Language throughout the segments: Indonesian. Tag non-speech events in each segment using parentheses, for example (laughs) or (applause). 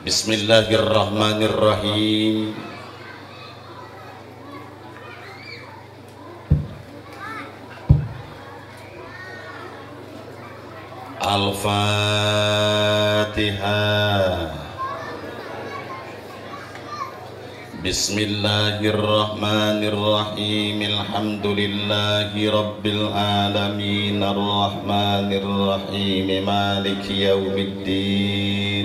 بسم الله الرحمن الرحيم الفاتحة بسم الله الرحمن الرحيم الحمد لله رب العالمين الرحمن الرحيم مالك يوم الدين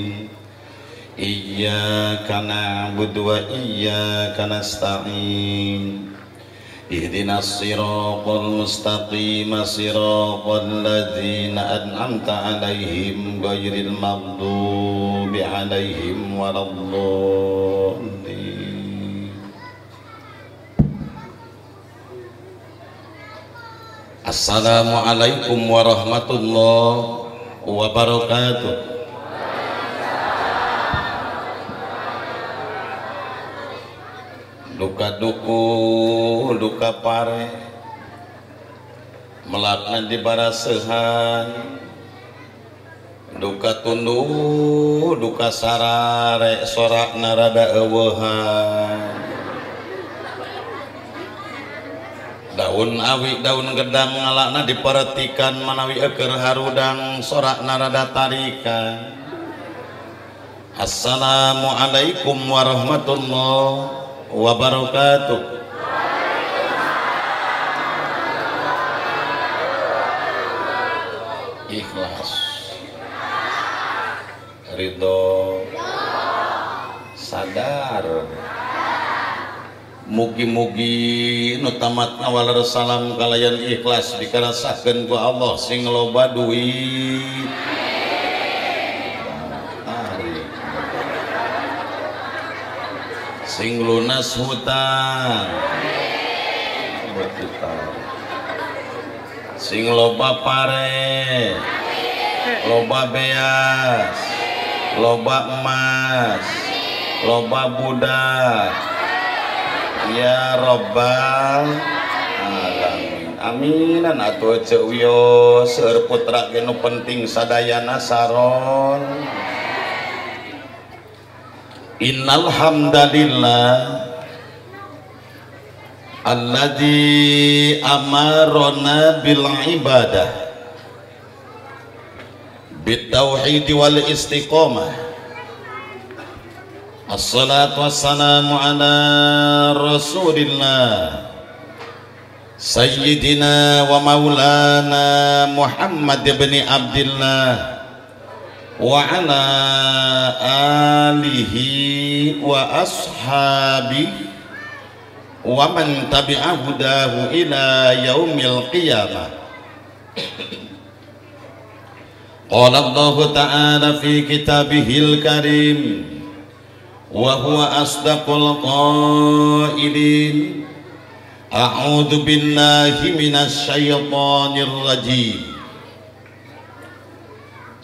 na'budu wa iyaka nasta'in اهدنا الصراط المستقيم صراط الذين أنعمت عليهم غير المغضوب عليهم ولا الضالين السلام عليكم ورحمة الله وبركاته duka duku duka pare. Melatna di barasehan. Duka tundu duka sarare sorak narada ewehan daun awi daun gedang ngalakna diperhatikan manawi eker harudang sorak narada tarikan. Assalamualaikum warahmatullahi wabarakatuh. Ikhlas. Ridho. Sadar. Mugi-mugi nu tamat awal salam kalayan ikhlas. Dikarasakeun ku Allah sing loba duit sing lunas hutang sing loba pare. Loba beas. Loba emas. Loba budak ya robbal alamin. Aminan atau cewio seur putra nu penting sadayana saron. Innal hamdalillah alladzi amarona bil ibadah bitauhid wal istiqomah Assalatu wassalamu ala rasulillah Sayyidina wa maulana Muhammad ibn Abdullah wa ala alihi wa ashabi wa man tabi'a hudahu ila yaumil qiyamah. Qala Allah ta'ala fi kitabihil karim wa huwa asdaqul qailin. A'udzu billahi minasy syaithanir rajim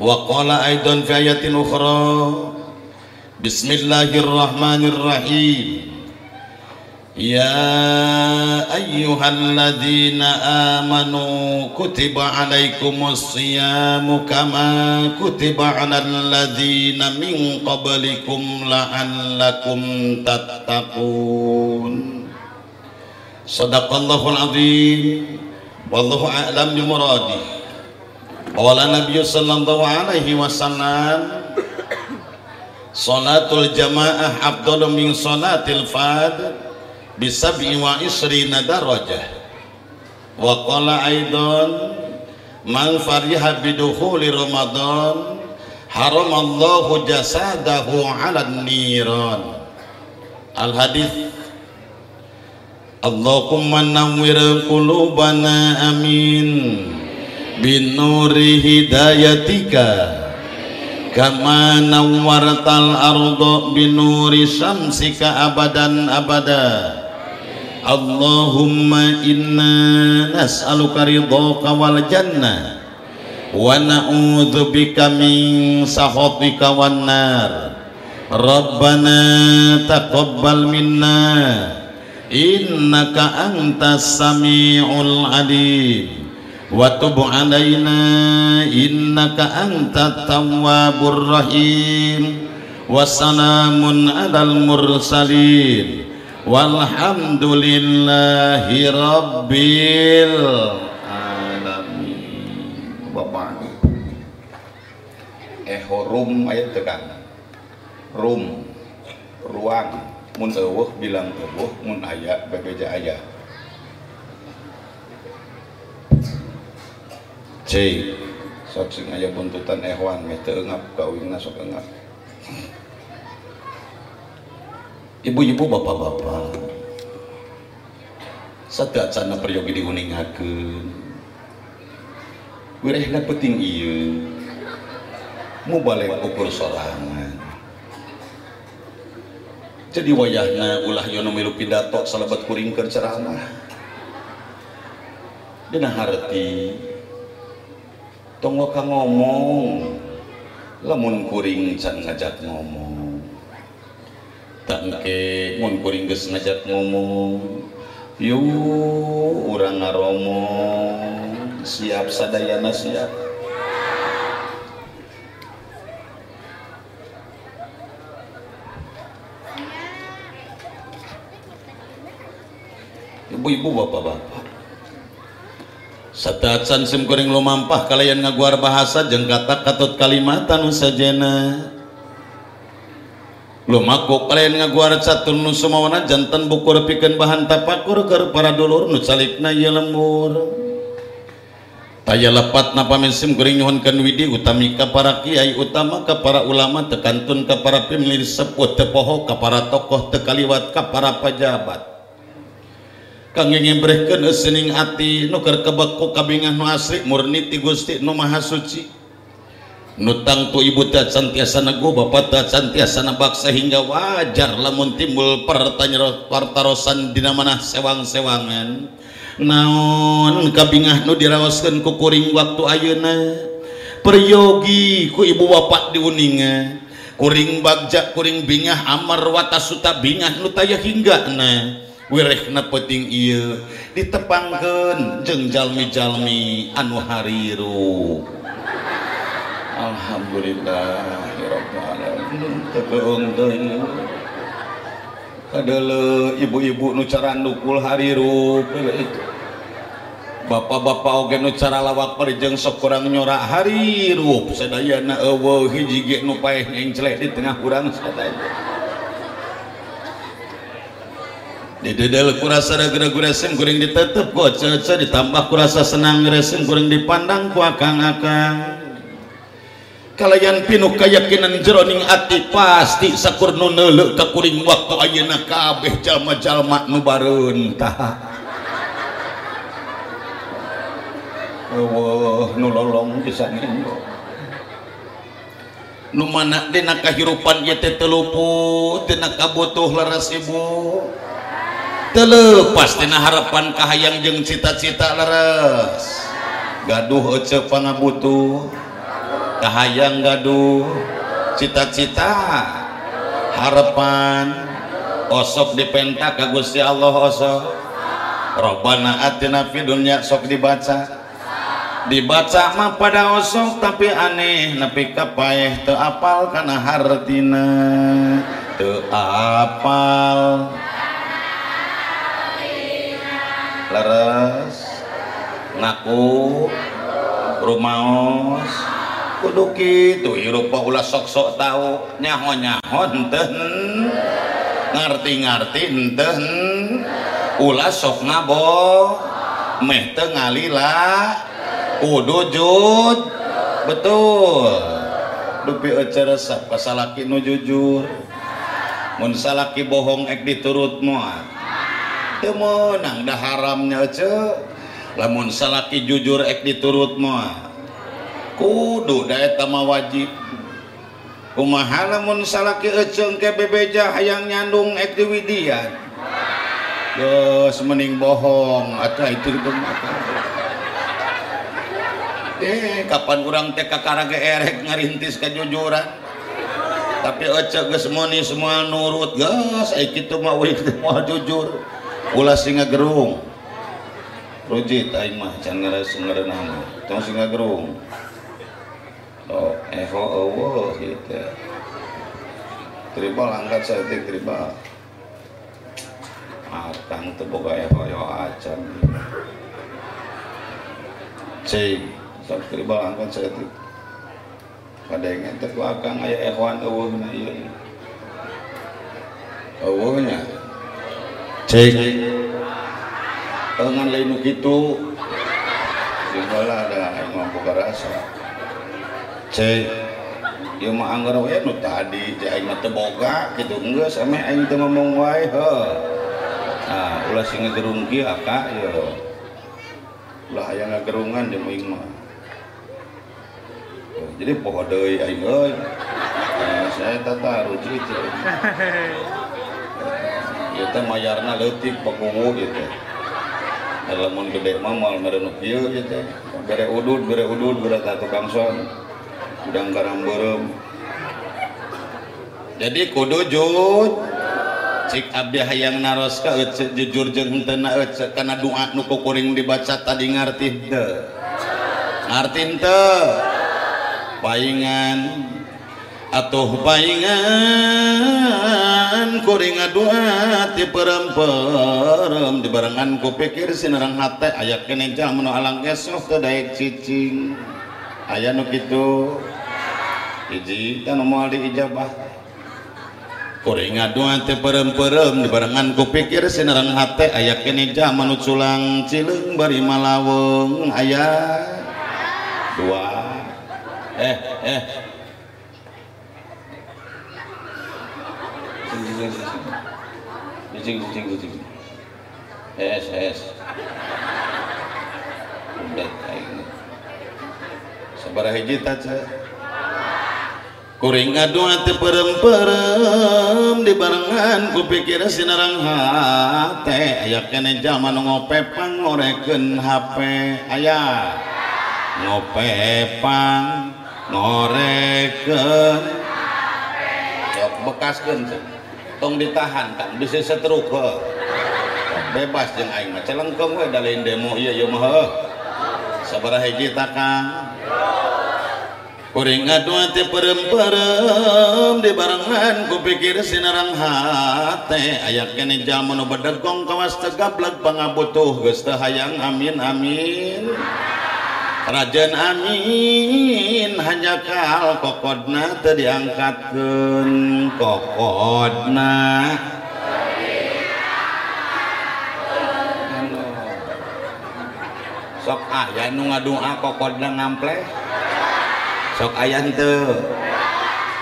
وقال أيضا في آية أخرى بسم الله الرحمن الرحيم يا أيها الذين آمنوا كتب عليكم الصيام كما كتب على الذين من قبلكم لعلكم تتقون صدق الله العظيم والله أعلم بمراده Qala Nabi sallallahu alaihi wasallam Salatul jamaah afdalu min salatil fad bisab'i wa isrina darajah. Wa qala aidan man fariha bidukhuli ramadan haramallahu jasadahu 'ala niran. Al hadis Allahumma nawwir qulubana amin binuri hidayatika. Kama nawwartal ardo binuri syamsika abadan abada. Allahumma inna nas'aluka ridhaka wal jannah wa na'udzubika min sakhatika wan nar. Rabbana taqabbal minna. Innaka antas samiul alim وتب علينا إنك أنت التواب الرحيم وسلام على المرسلين والحمد لله رب العالمين Bapak Eho rum ayat tekan Rum Ruang Mun eueuh bilang eueuh Mun aya bebeja aya Cik sok sing aya buntutan ehwan meh teu eungap kawingna sok eungap Ibu-ibu bapak-bapak. Sadacana peryogi diuningakeun Wirehna penting ieu. Mu balik ukur sorangan. Jadi wayahna ulah yono milu pidato salabat kuring ceramah. Dina harti tonggo ka ngomong. Lamun kuring can ngajak ngomong. Tak engke mun kuring geus ngajak ngomong. Yu urang ngaromo siap sadayana siap. Ibu-ibu bapak-bapak. sataat sim kuring lumampah kalian ngaguar bahasa jeung kata katut Kalimantan sajena. Lumaku kalian ngaguar satun nu sumawana jantan bukur pikeun bahan tapakur keur para dulur nu calikna ieu lembur. Taya lepat napa mensim kuring nyuhunkeun widi utami ka para kiai utama ka para ulama tekantun ka para pemimpin sepuh tepoho ka para tokoh tekaliwat ka para pejabat. kanggengbreken sening ati nu keur kebeku kabingah nu asri murni ti Gusti nu Maha Suci. Nutang tangtu ibu teh santiasa nego bapak teh santiasa nebak sehingga wajar lamun timbul pertanyaan partarosan dina manah sewang-sewangan. Naon kabingah nu diraoskeun ku kuring waktu ayeuna? Peryogi ku ibu bapak diuninga kuring bagja kuring bingah amar watasuta bingah nu taya hingga na. wirna peuting ieu ditepangkeun jeung jalmi-jalmi anu hariru Alhamdulillah ibu-ibu nu cara nukul hariru itu bapak-bapak oge nu cara lawak perjeng sok kurang nyora hariru sadayana eueuh hiji ge nu paeh di tengah kurang sadaya kurang ditutup kok ditambah kurasa senang resim kurang dipandang ku akang akang kalian pinuh kayakakinan jeroning ati pasti sakur neuleuk ka kuring waktu ayeuna kabeh jalma-jalma nu bareun tah. Oh, nu lolong pisan Nu mana dina kahirupan ieu teh teu luput dina kabutuh laras ibu. Telepas tina harapan kahayang jeung cita-cita leres. Gaduh ece pangabutuh kahayang gaduh cita-cita. Harapan osok dipenta ka Gusti Allah osok. Robbana atina fid dunya sok dibaca. Dibaca mah pada osok tapi aneh nepi ka paeh teu apal kana hartina. Teu apal leres ngaku rumaos. Kudu kitu hirup ulah sok-sok tahu nyaho-nyaho henteu ngarti-ngarti henteu ulah sok ngabo meh teu ngalila. Kudu jud betul. Dupi ecer resep pasalaki nu jujur. Mun salaki bohong ek diturut moal menang dah haramnya lamun salaki jujur ek diturut mah kudu da eta mah wajib. Kumaha lamun salaki eceung ke bebeja hayang nyandung ek di widian? Geus mending bohong atuh itu itu eh kapan kurang teh kakaraga erek ngarintis kejujuran tapi ece geus meuni semua nurut geus ai kitu mah wih mau jujur. Ulah singa gerung. Rujit aing mah can ngaras ngareunah mah tong singa gerung. Oh eho eueuh gitu. Tribal angkat saya tribal. Akang teu boga eho yo acan. Cing sok tribal angkat saya teh kadang teh ku akang aya ehoan eueuhna ieu. Eueuhnya cek Tangan lain gitu Singgola ada yang mampu rasa. Cek Ieu mah anggar we nu tadi aing mah teu boga kitu geus ame aing teu ngomong wae heuh Nah, ulah sing ngagerung kieu aka yo. Ulah aya ngagerungan jeung aing mah. Jadi poho deui aing euy. Nah, saya tata ruji (laughs) kita mayarna letik pakuwu gitu. Lamun gede mamal merenuk ieu gitu. Bere udud bere udud bere tatu kangson udang karang berem. Jadi kudu jujur. Cik abdi hayang naros ka jujur jeung henteu na kana doa nu kukuring dibaca tadi ngarti teu ngarti teu paingan atuh paingan kuring ngadua ti peremperem. Dibarengan ku pikir sinarang hate aya kene jam nu alang esok teu daek cicing. Aya nu kitu. Hiji teh moal diijabah kuring ngadua ti peremperem. Dibarengan ku pikir sinarang hate aya kene jam nu culang cileung bari malaweng. Aya. Dua. Eh eh jijing jijing jijing jijing jijing hes hes udah kain sabar hiji taca kuring ngadua teu perem-perem dibarengan ku pikir sinarang hate aya kene jalma nu ngope pangorekeun HP aya ngope pang ngorekeun sok bekaskeun tong ditahan kan bisa setruk he bebas jeung aing mah celengkeung we da lain demo ieu ieu mah heuh sabaraha hiji takang kuring ngadua teh perem-perem di barengan kupikir sinarang hate. Aya kene jamu nu bedegong kawas tegablek pangabutuh geus teu hayang amin amin. Rajan Amin hanya kal kokodna teu diangkatkeun kokodna. Sok aya nu ngadua kokodna ngampleh sok aya henteu?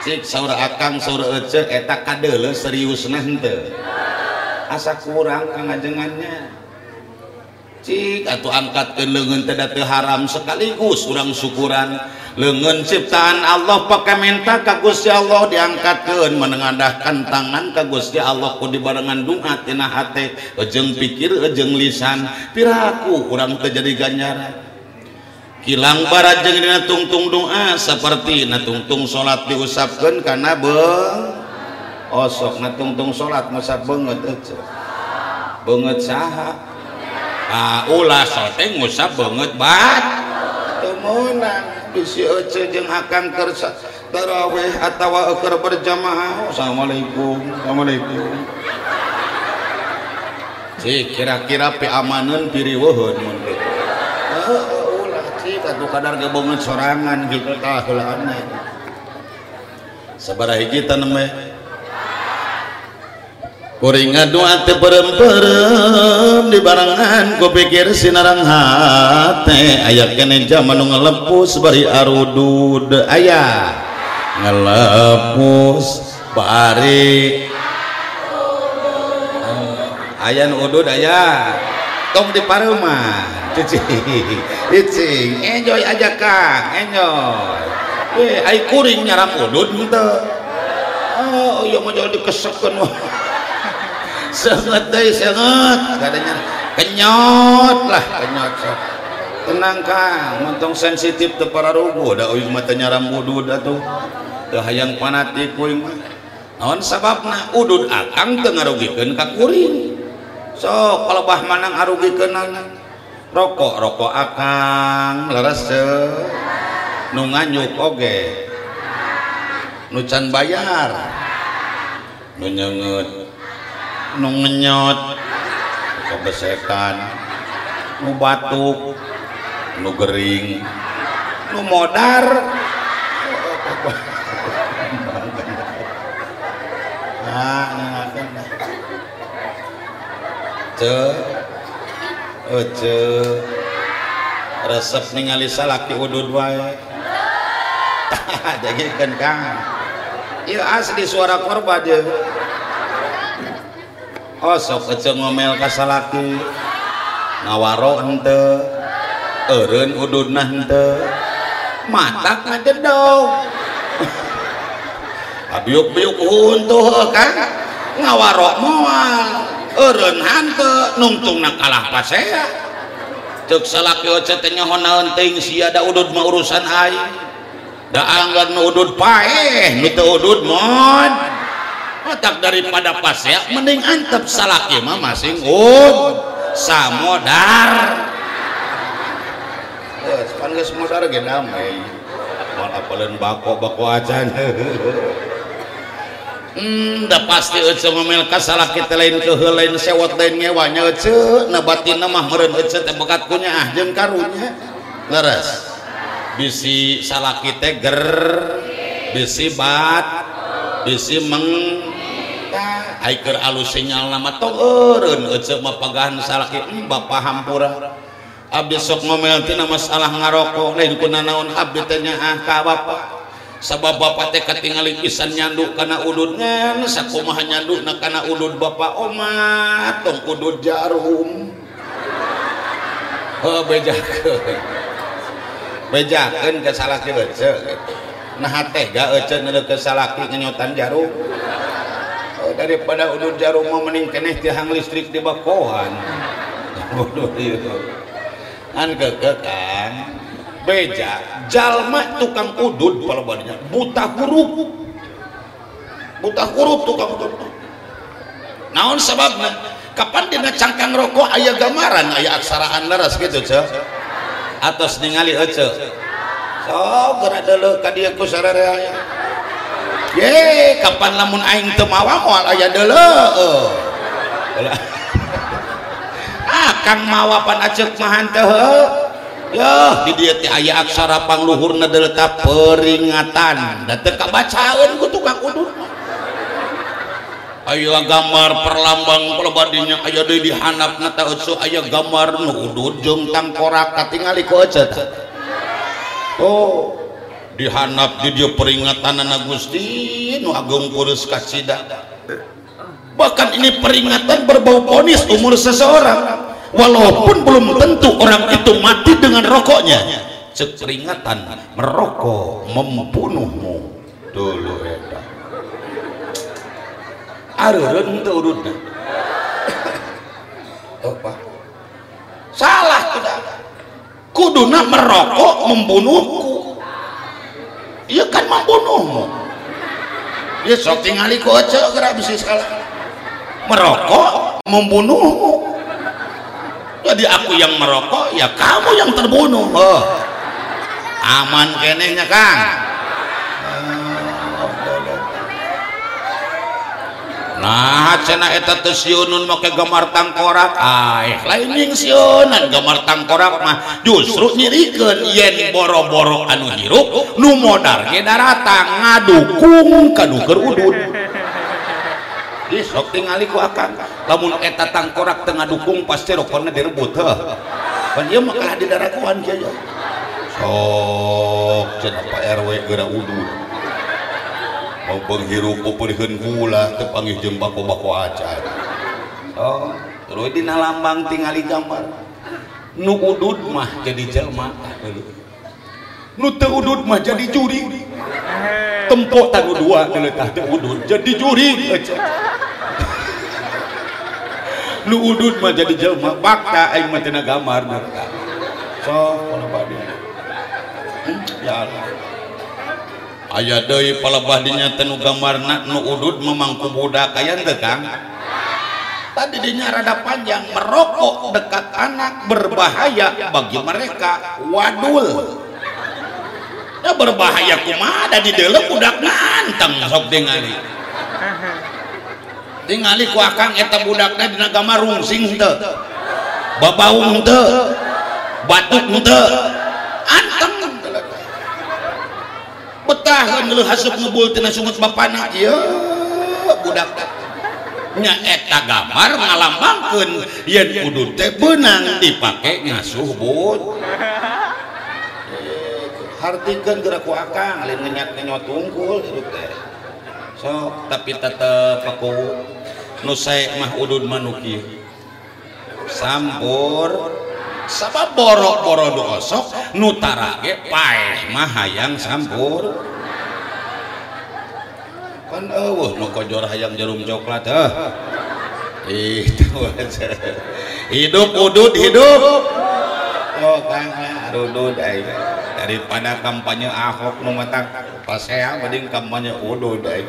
Cik saur akang saur ece eta kadeuleu seriusna henteu? Asa kurang kangajengannya. cik atau angkat ke lengan teu haram sekaligus urang syukuran. Lengan ciptaan Allah pakai minta ka Gusti Allah diangkatkan menengadahkan tangan ka Gusti Allah ku dibarengan doa tina hate ejeng pikir ejeng lisan. Piraku kurang terjadi ganjaran hilang barat jeng dina tungtung doa seperti na tungtung salat diusapkan karena beung osok na tungtung salat beungeut banget eh, banget saha. Ulah sote ngusap banget bat temenang bisi Ece jeung Hakang kersa taraweh atawa keur berjamaah. Assalamualaikum. Assalamualaikum. Si kira-kira pi amaneun piriweuheun mun kitu. Ulah si kadu kadar ge sorangan gitu tah aneh Sabaraha hiji teh kuring ngadua teh perem-perem di barangan ku pikir sinarang hate aya kene jaman nu ngalepus bari arudud aya. Ngalepus bari aya nu udud aya. Tong di pareuman cicing cicing enjoy aja kang enjoy. Eh ai kuring nyarap udud henteu oh iya mah jadi kesekeun sangat deh sangat kadanya kenyot lah kenyot tenang kang. Montong sensitif teu para rugu da uyung mah teu nyaram udud atuh teu hayang fanatik kuing mah. Naon sababna? Udud akang teu ngarugikeun ka kuring. Sok kalebah manang arugikeun rokok rokok akang leres nu nganyuk oge. Nu can bayar. Nu nyeungeut nu ngenyot. Kebesekan nu batuk. Nu gering. Nu modar. Nah ngakan ce. Ece resep ningali salaki udud wae. (laughs) Jagikeun kang. Ieu asli suara korban dia Oh, osok ece ngomel kasalaki ngawaro hente eren udud nah hente matak ngededog (laughs) abiuk biuk huntuh kan? Ngawaro moal. Eren hante nungtung nak kalah pasea cek salaki oce tenyohon naenting si ada udud ma urusan aing. Da anggan udud paeh nu udud mon. Otak daripada pasea mending antep salaki mah masing ud samodar Yes, pan geus modar ge damai. Moal apaleun bako bako acan. Hmm, da pasti ece ngomel ka salaki teh lain keheul lain sewot lain ngewanya ece na batinna mah meureun ece teh bekat kunya ah jeung karunya. Leres. Bisi salaki teh ger, bisi bat, bisi meng keur alus sinyal nama tourun Ece mapagahan salaki hmm, Bapak hampura. Ah, abdi sok ngomel tina masalah ngarokok Lain kuna naon ah, ah, abdi teh nyaah ka bapak Sabab bapak teh katingali pisan nyandu kana udud ngan Sakumaha nyandukna kana udud bapak omat Tong udud jarum. Oh bejakeun. Bejakeun ke salaki ece Nah teh ga ece nele ke salaki ngenyotan jarum. daripada udud jarum mah mening keneh tiang listrik di bakohan. (laughs) Bodoh itu an kekekan beja jalma tukang udud kalau badannya. Buta huruf. Buta huruf tukang udud naon sebabnya? Kapan dina cangkang rokok ayah gambaran? Ayah aksaraan leres gitu ce. Atas ningali ece so gerak dulu kadiaku sararea ye kapan lamun aing teu mawa moal aya deuleuh (laughs) ah kang mawa pan aceuk mah hanteu di dia teh aya aksara pangluhurna deleta peringatan. Da teu kabacaeun ku tukang udud Aya gambar perlambang pelebadinya aya deui di handapna teh eueuh aya gambar nu udud jeung tangkorak katingali ku euceut. Tuh, oh. Oh di dia peringatan anak Gusti nu agung kurus kasida bahkan ini peringatan berbau ponis umur seseorang. Walaupun belum tentu orang itu mati dengan rokoknya cek peringatan merokok membunuhmu. Dulu eta areureun teu urutna apa salah tidak. Kuduna merokok membunuhku iya kan membunuhmu ya sok tingali ku aja gerak bisa salah merokok membunuhmu. Jadi aku yang merokok ya kamu yang terbunuh. Oh. aman kenehnya kang nah cenaun make gemar tangkorak. Air lain siunan gemar tangkorak mah. Justru nyirikeun yen boro-boro anu hirup nu modar ge daratang ngadukung kaduker udud sok tingali ku akang lamun eta tangkorak tengah dukung pasti rokoknya direbut heuh. Pan ieu mah kalah di darakuan kieu sok cenah Pak RW geura udud penghirup pula tepangih jembako bako acan oh terus dina lambang tingali gambar nu udud mah jadi jelma nu teu udud mah jadi juri tempo tanu dua dileutah teu udud jadi juri nu udud mah jadi jelma bakta aing mah tina gambar so kalau padi ya Allah aya deui palebah palebahdinya tenu gambarna nu udud memangku budak aya teu Kang? Tadi dinyaada panjang merokok dekat anak berbahaya bagi mereka. Wadul. Ya berbahaya kumada di dalam budak nganteng sok tingali tingali ku akang eta budakna dina gambar rungsing teu babaung teu batuk teu anteng betah ngeuleuh haseup ngebul tina sungut bapana. Ieu budak. Nya eta gambar ngalambangkeun. Yen kudu teh beunang dipake ngasuh bud hartikeun gerak ku akang lain ngenyak ngenyot tungkul hidup teh. So tapi tetep aku nu sae mah udud manuki. Sampur. Sabab borok-boro doosok nu tara ge paeh mah hayang sampur kan eueuh nu kojor hayang jarum coklat heuh itu (laughs) aja. Hidup udud hidup. Oh kang udud aing daripada kampanye Ahok nu mata pasea mending kampanye udud aing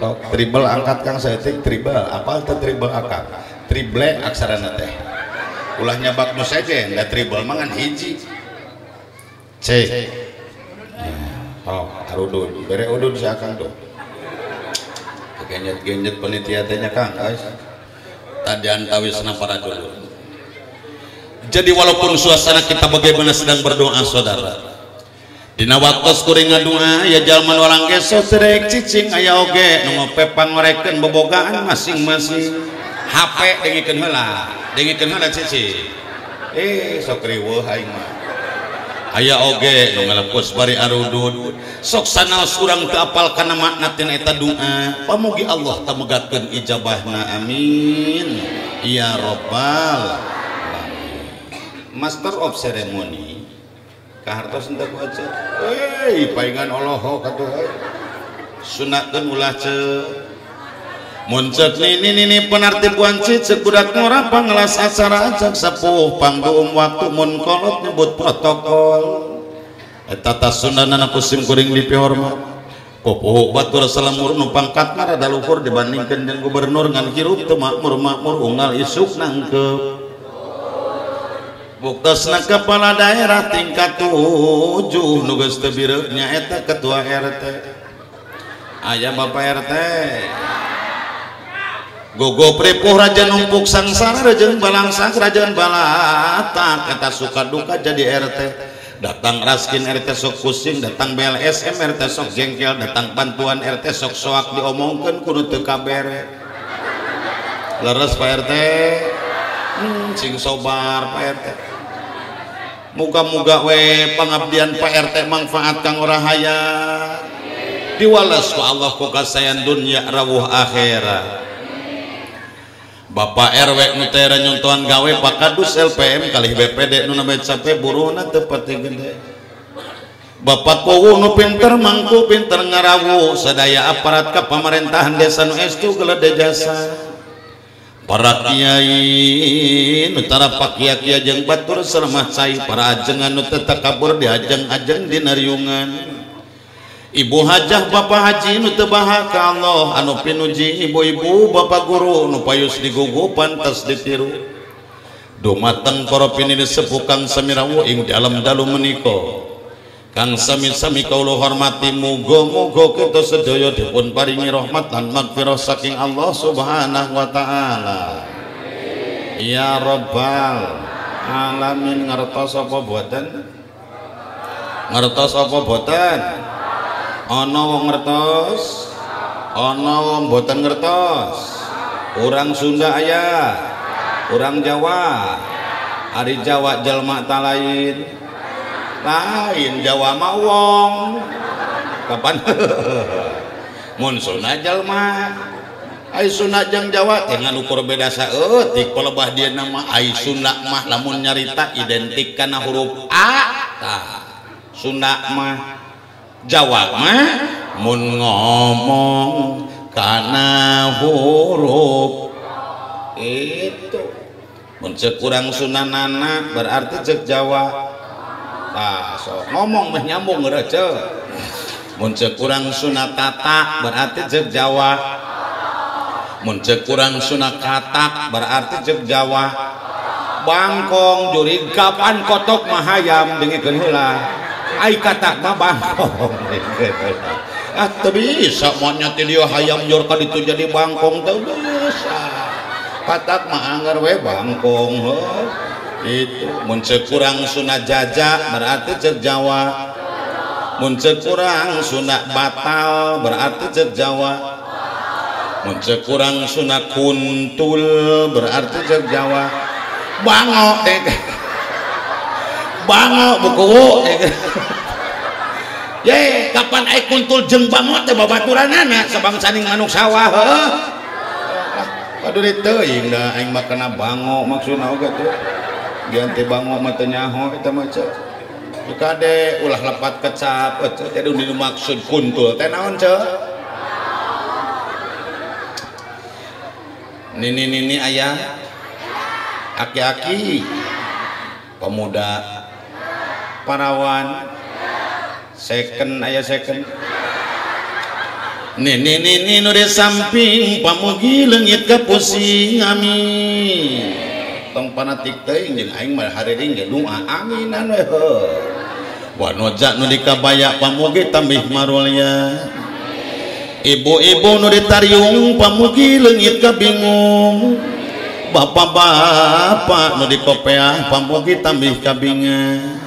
so, triple angkat kang setik triple apa itu triple akak triple aksara teh. Ulah nyabak nu saja da triple mangan hiji. C. Oh arudud. Bere udud si akang tuh genyet-genyet penitia tehnya kang guys tadi antawisna para dulu jadi walaupun suasana kita bagaimana sedang berdoa saudara dina waktu kuring ngadua ya jalman orang geso terek cicing aya oge nu pepang ngorekeun bobogaan masing-masing. HP dengikeun heula dengikeun heula cicing. Eh sok riweuh aing mah aya oge nu ngelekus bari arudud. Sok sanaos urang teu apal kana makna tina eta doa pamugi Allah tamegatkeun ijabahna amin. Ya rabbal master of ceremony. Kahartos henteu ku aja euy paingan olohok atuh sunatkeun ulah ceuk. Muncet nini nini penarti buancit sekudat ngora pangelas acara ajak sepuh panggung waktu mun kolot nyebut protokol. Etata sundanan aku sim kuring dipihormat. Pupuh batur salamur nu pangkat rada luhur dibandingkan dengan gubernur ngan hirup teu makmur-makmur unggal isuk nangkep. Buktosna kepala daerah tingkat tujuh nugas tebirnya eta ketua RT. Ayah Bapak RT. Gogo prepuh raja numpuk sangsara raja balangsa kerajaan balata kata suka duka jadi RT datang raskin RT sok pusing datang BLSM RT sok jengkel datang bantuan RT sok soak diomongkan kudu teu kabere. Leres Pak RT hmm, sing sobar Pak RT muga-muga we pengabdian Pak RT manfaat kang rahaya diwales ku Allah ku kasayan dunia rawuh akhirat Bapak RW Nutera nyontohan gawe pakadus LPM kali BPD nu namanya sampai buruna pati gede. Bapak Kowo nu pinter mangku pinter ngarawu sadaya aparat ke pemerintahan desa nu estu gelede jasa. Para kiai nutara pakia kia jeng batur sermah cai para ajengan nu kabur di ajeng ajeng di nariungan Ibu Hajah Bapak Haji nu tebaha ka Allah anu pinuji ibu-ibu Bapak Guru nu payus digugu pantas ditiru dumateng para pinini sepuh Kang Samirawu ing dalam dalu menika Kang sami-sami kaulo hormati muga-muga kita sedaya dipun paringi rahmat dan magfirah saking Allah Subhanahu wa taala. Ya Rabbal alamin ngertos apa boten? Ngertos apa boten? Ana wong ngertos? Ana wong boten ngertos? Urang Sunda aya? Urang Jawa? Hari Jawa jelma talain lain Jawa mah wong kapan (laughs) mun sunah jalma ai sunah jang Jawa dengan ukur beda saeutik pelebah dia nama ai sunah mah lamun nyarita identik kana huruf A tah sunah mah Jawa mah mun ngomong karena huruf. Itu. Mun cek kurang sunanana berarti cek Jawa. Nah so ngomong mah nyambung rece mun cek kurang kata berarti cek Jawa. Mun cek kurang katak berarti cek Jawa. Bangkong juri kapan kotok mahayam dengan heula ai katak mah bangkong ah teu bisa monyet dia hayam jor ka ditu jadi bangkong teu bisa. Katak mah anggar we bangkong itu mun cek kurang sunat jajak berarti cek Jawa. Mun cek kurang sunat batal berarti cek Jawa. Mun cek kurang sunat kuntul berarti cek Jawa. Bango deh bango buku (laughs) ye kapan ai kuntul jeung bango teh babaturanana sabang saning manuk sawah heuh aduh di teuing da aing mah kena bango maksudna oge tuh. Ganti bango mah teu nyaho eta mah cek kade ulah lepat kecap cek jadi nu maksud kuntul teh naon cek nini nini ayah aki-aki. Pemuda parawan. Second ayah second Nini nini nu di samping pamugi leungit ka pusing amin. Tong panatik teuing jeung aing mah hareuring ge doa aminan we heuh wa noja nu dikabaya pamugi tambih marulya ibu-ibu nu ditariung pamugi leungit ka bingung bapak-bapak nu dikopeah pamugi tambih kabingan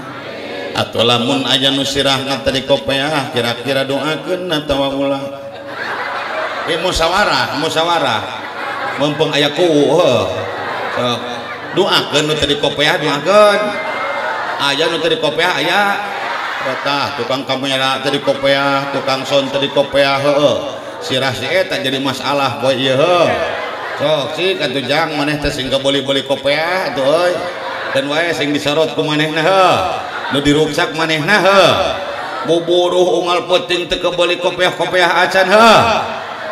atau lamun aya nu sirahna tadi kopeah kira-kira doakan atau ulah. Eh musyawarah musyawarah mumpung aya ku heuh. Sok doakan nu tadi kopeah doakan aya nu tadi kopeah aya. Eta tukang kamera tadi kopeah tukang son tadi kopeah heuh. Sirah si eta jadi masalah boy ieu heuh. Sok sih katujang maneh teh sing boleh-boleh kopeah atuh euy dan wae sing disorot ku manehna heuh. nu diruksak manehna heuh buburuh unggal peuting teu kebeli kopiah-kopiah acan heuh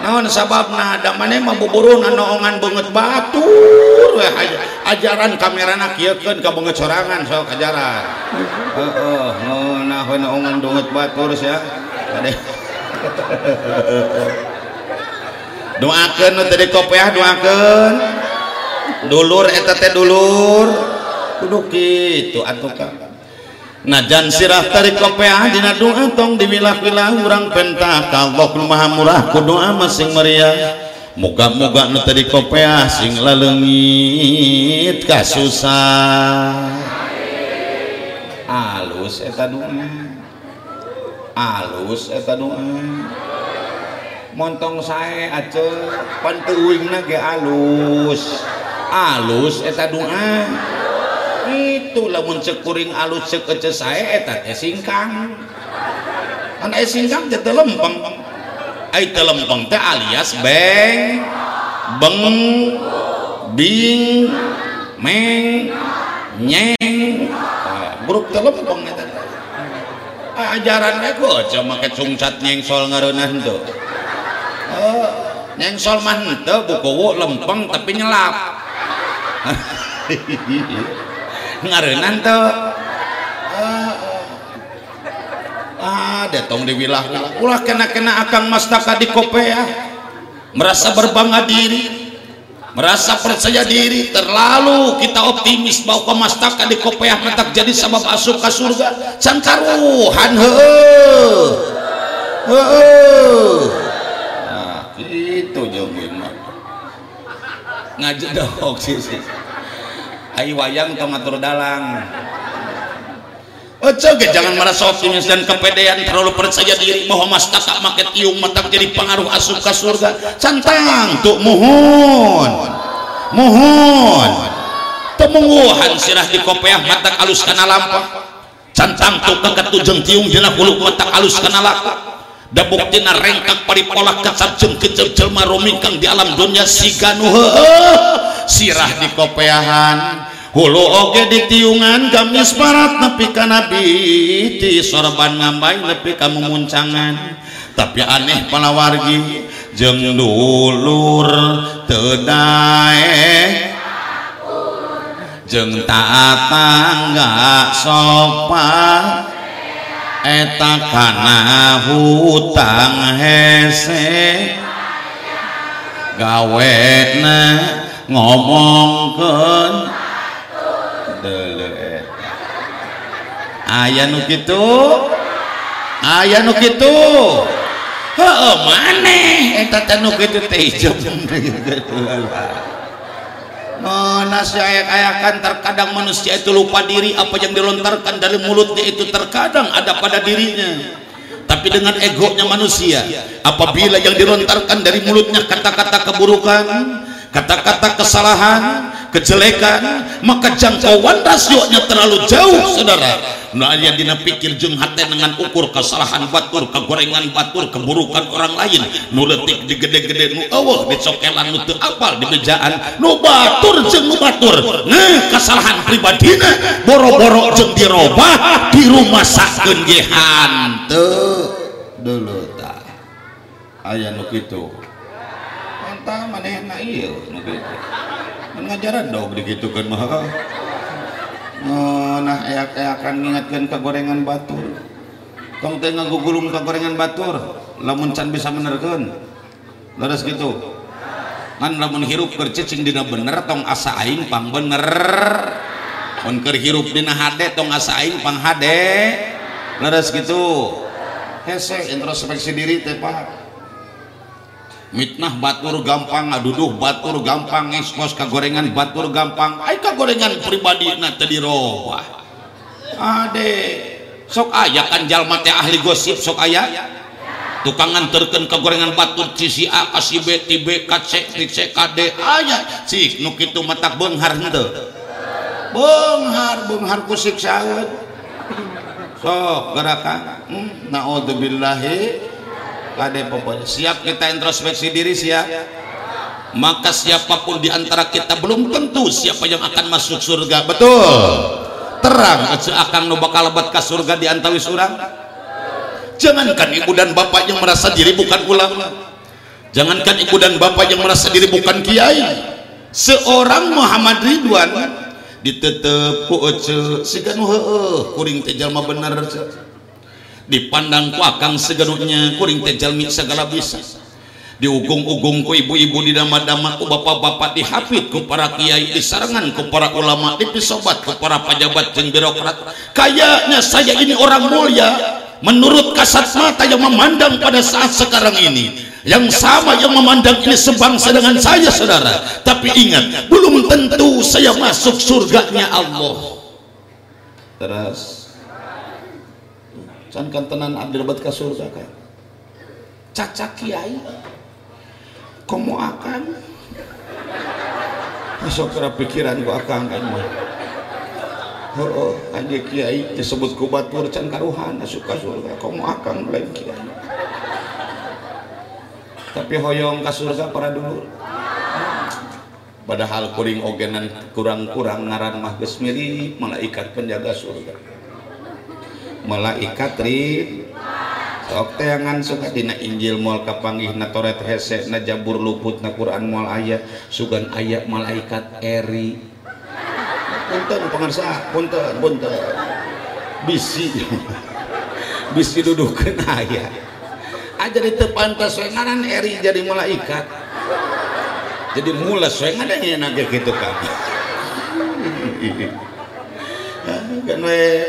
naon sababna? Da maneh mah buburuh noongan beungeut batur we ajaran kamerana kieukeun ka beungeut sorangan sok ajaran heeh nah we noongan beungeut batur sia. Doakeun (laughs) nu teu dikopiah doakeun dulur eta teh dulur. Kudu kitu atuh kang najan sirah tarik kopeah dina doa tong diwilah-wilah urang pentah ka Allah nu maha murah ku doa masing meriah. Muga-muga nu tadi kopeah sing laleungit ka susah alus eta doa. Alus eta doa. Montong sae aceu pan teuingna ge alus. Alus eta doa itu lamun cekuring alus cek ece sae eta teh singkang. Kan aya singkang lempeng. Ai teu lempeng teh alias beng beng bing meng nyeng. Grup teu lempeng eta ajaran we ku aja make cungcat nyengsol ngareunah henteu. Oh, nyengsol mah buku lempeng tapi nyelap (laughs) ngarenan tuh. Ah datang di wilayah. Ulah kena-kena akang mastaka di kopea merasa berbangga diri. Merasa percaya diri. terlalu kita optimis bahwa mastaka di kopea mentak jadi sebab asup ke surga. Cangkaruhan heuh heuh nah itu jauhin mah ngajedok sih ai wayang tong ngatur dalang. Ojo ge jangan merasa optimis dan kepedean. Terlalu percaya diri moho mas tak make tiung mata jadi pengaruh asup ke surga. Santang tuh muhun muhun temungguhan sirah di kopeah mata alus kana lampah cantang tuh keketu jeng tiung dina hulu mata alus kana laku da buktina rengkak paripolak jeung kecem jelma romingkang di alam dunia si heuh sirah di kopeahan. hulu oge ditiungan kami separat nepi ka nabi ti sorban ngambai nepi ka muncangan tapi aneh palawargi jeng dulur tedae jeng taata nggak sopan eta kana hutang hese. Gawe ngomongkeun aya nu kitu. Aya nu kitu. Heuh maneh. Eta teh nu kitu teh ijem ayak-ayakan terkadang manusia itu lupa diri apa yang dilontarkan dari mulutnya itu terkadang ada pada dirinya. Tapi dengan egonya manusia apabila yang dilontarkan dari mulutnya kata-kata keburukan kata-kata kesalahan kejelekan maka jangkauan rasionya terlalu jauh saudara. Nah yang dina pikir jeung hati dengan ukur kesalahan batur kegorengan batur keburukan orang lain. Nu letik di gede-gede nu eueuh di cokelan nu apal di bejaan. Nu batur jeung nu batur. Nah kesalahan pribadina boro-boro jeung dirobah di rumah sakeun ge hanteu dulu ta. Aya nu kitu. Entah manehna ieu nu kitu ngajaran dong begitu kan mah. Oh, nah ayak akan mengingatkan ke gorengan batur. Tong teh ngagugulung ke gorengan batur lamun can bisa benerkan leres gitu. Kan lamun hirup kercicing dina bener tong asa aing pang bener. Mun keur hirup dina hade tong asa aing pang hade. Leres gitu. Hese introspeksi diri teh pak. mitnah Batur gampang aduduh Batur gampang ekspos ka gorengan Batur gampang. Aika gorengan pribadi na tadi roba ade sok aya kan jalma teh ahli gosip sok aya? Tukangan terken ka gorengan Batur sisi A ka si B ti B ka C ti C ka D. Aya cik nu kitu matak beunghar henteu beunghar beunghar ku siksaeun sok gerakan hmm, naudzubillahi kade pokoknya siap kita introspeksi diri siap. Maka siapa pun di antara kita belum tentu siapa yang akan masuk surga. Betul. Terang akan nu bakal lebat ke surga di antawis surang. Jangankan ibu dan bapak yang merasa diri bukan ulama jangankan ibu dan bapak yang merasa diri bukan kiai. Seorang Muhammad Ridwan ditetep ku ece heueuh kuring teh jalma bener dipandang ku akang segerunya kuring teh jalmi segala bisa. Diugung-ugung ku ibu-ibu di dama-dama ku bapak-bapak dihafid ku para kiai disarangan ku para ulama dipisobat ku para pejabat dan birokrat. Kayaknya saya ini orang mulia. Menurut kasat mata yang memandang pada saat sekarang ini yang sama yang memandang ini sebangsa dengan saya saudara. Tapi ingat belum tentu saya masuk surganya Allah. Terus can kan tenan abdi lebat ka surga kan? Cacak kiai. Komo akan masuk ke pikiran ku akan kan? Mah oh, oh kiai disebut ku batur can karuhan masuk ka surga. Komo akan lain kiai? Tapi hoyong ka surga para dulu. Padahal kuring ogenan kurang-kurang ngaran mah geus mirip malaikat penjaga surga malaikat sok teangan suka dina Injil moal kapanggih na toret hese na jabur luput na Quran moal ayat sugan ayat malaikat eri. Punten pengarsa punten punten. Bisi. (laughs) Bisi dudukeun ayat. Aja di pantas ngaran eri jadi malaikat. Jadi mulas we ngadanya nage gitu kan (laughs)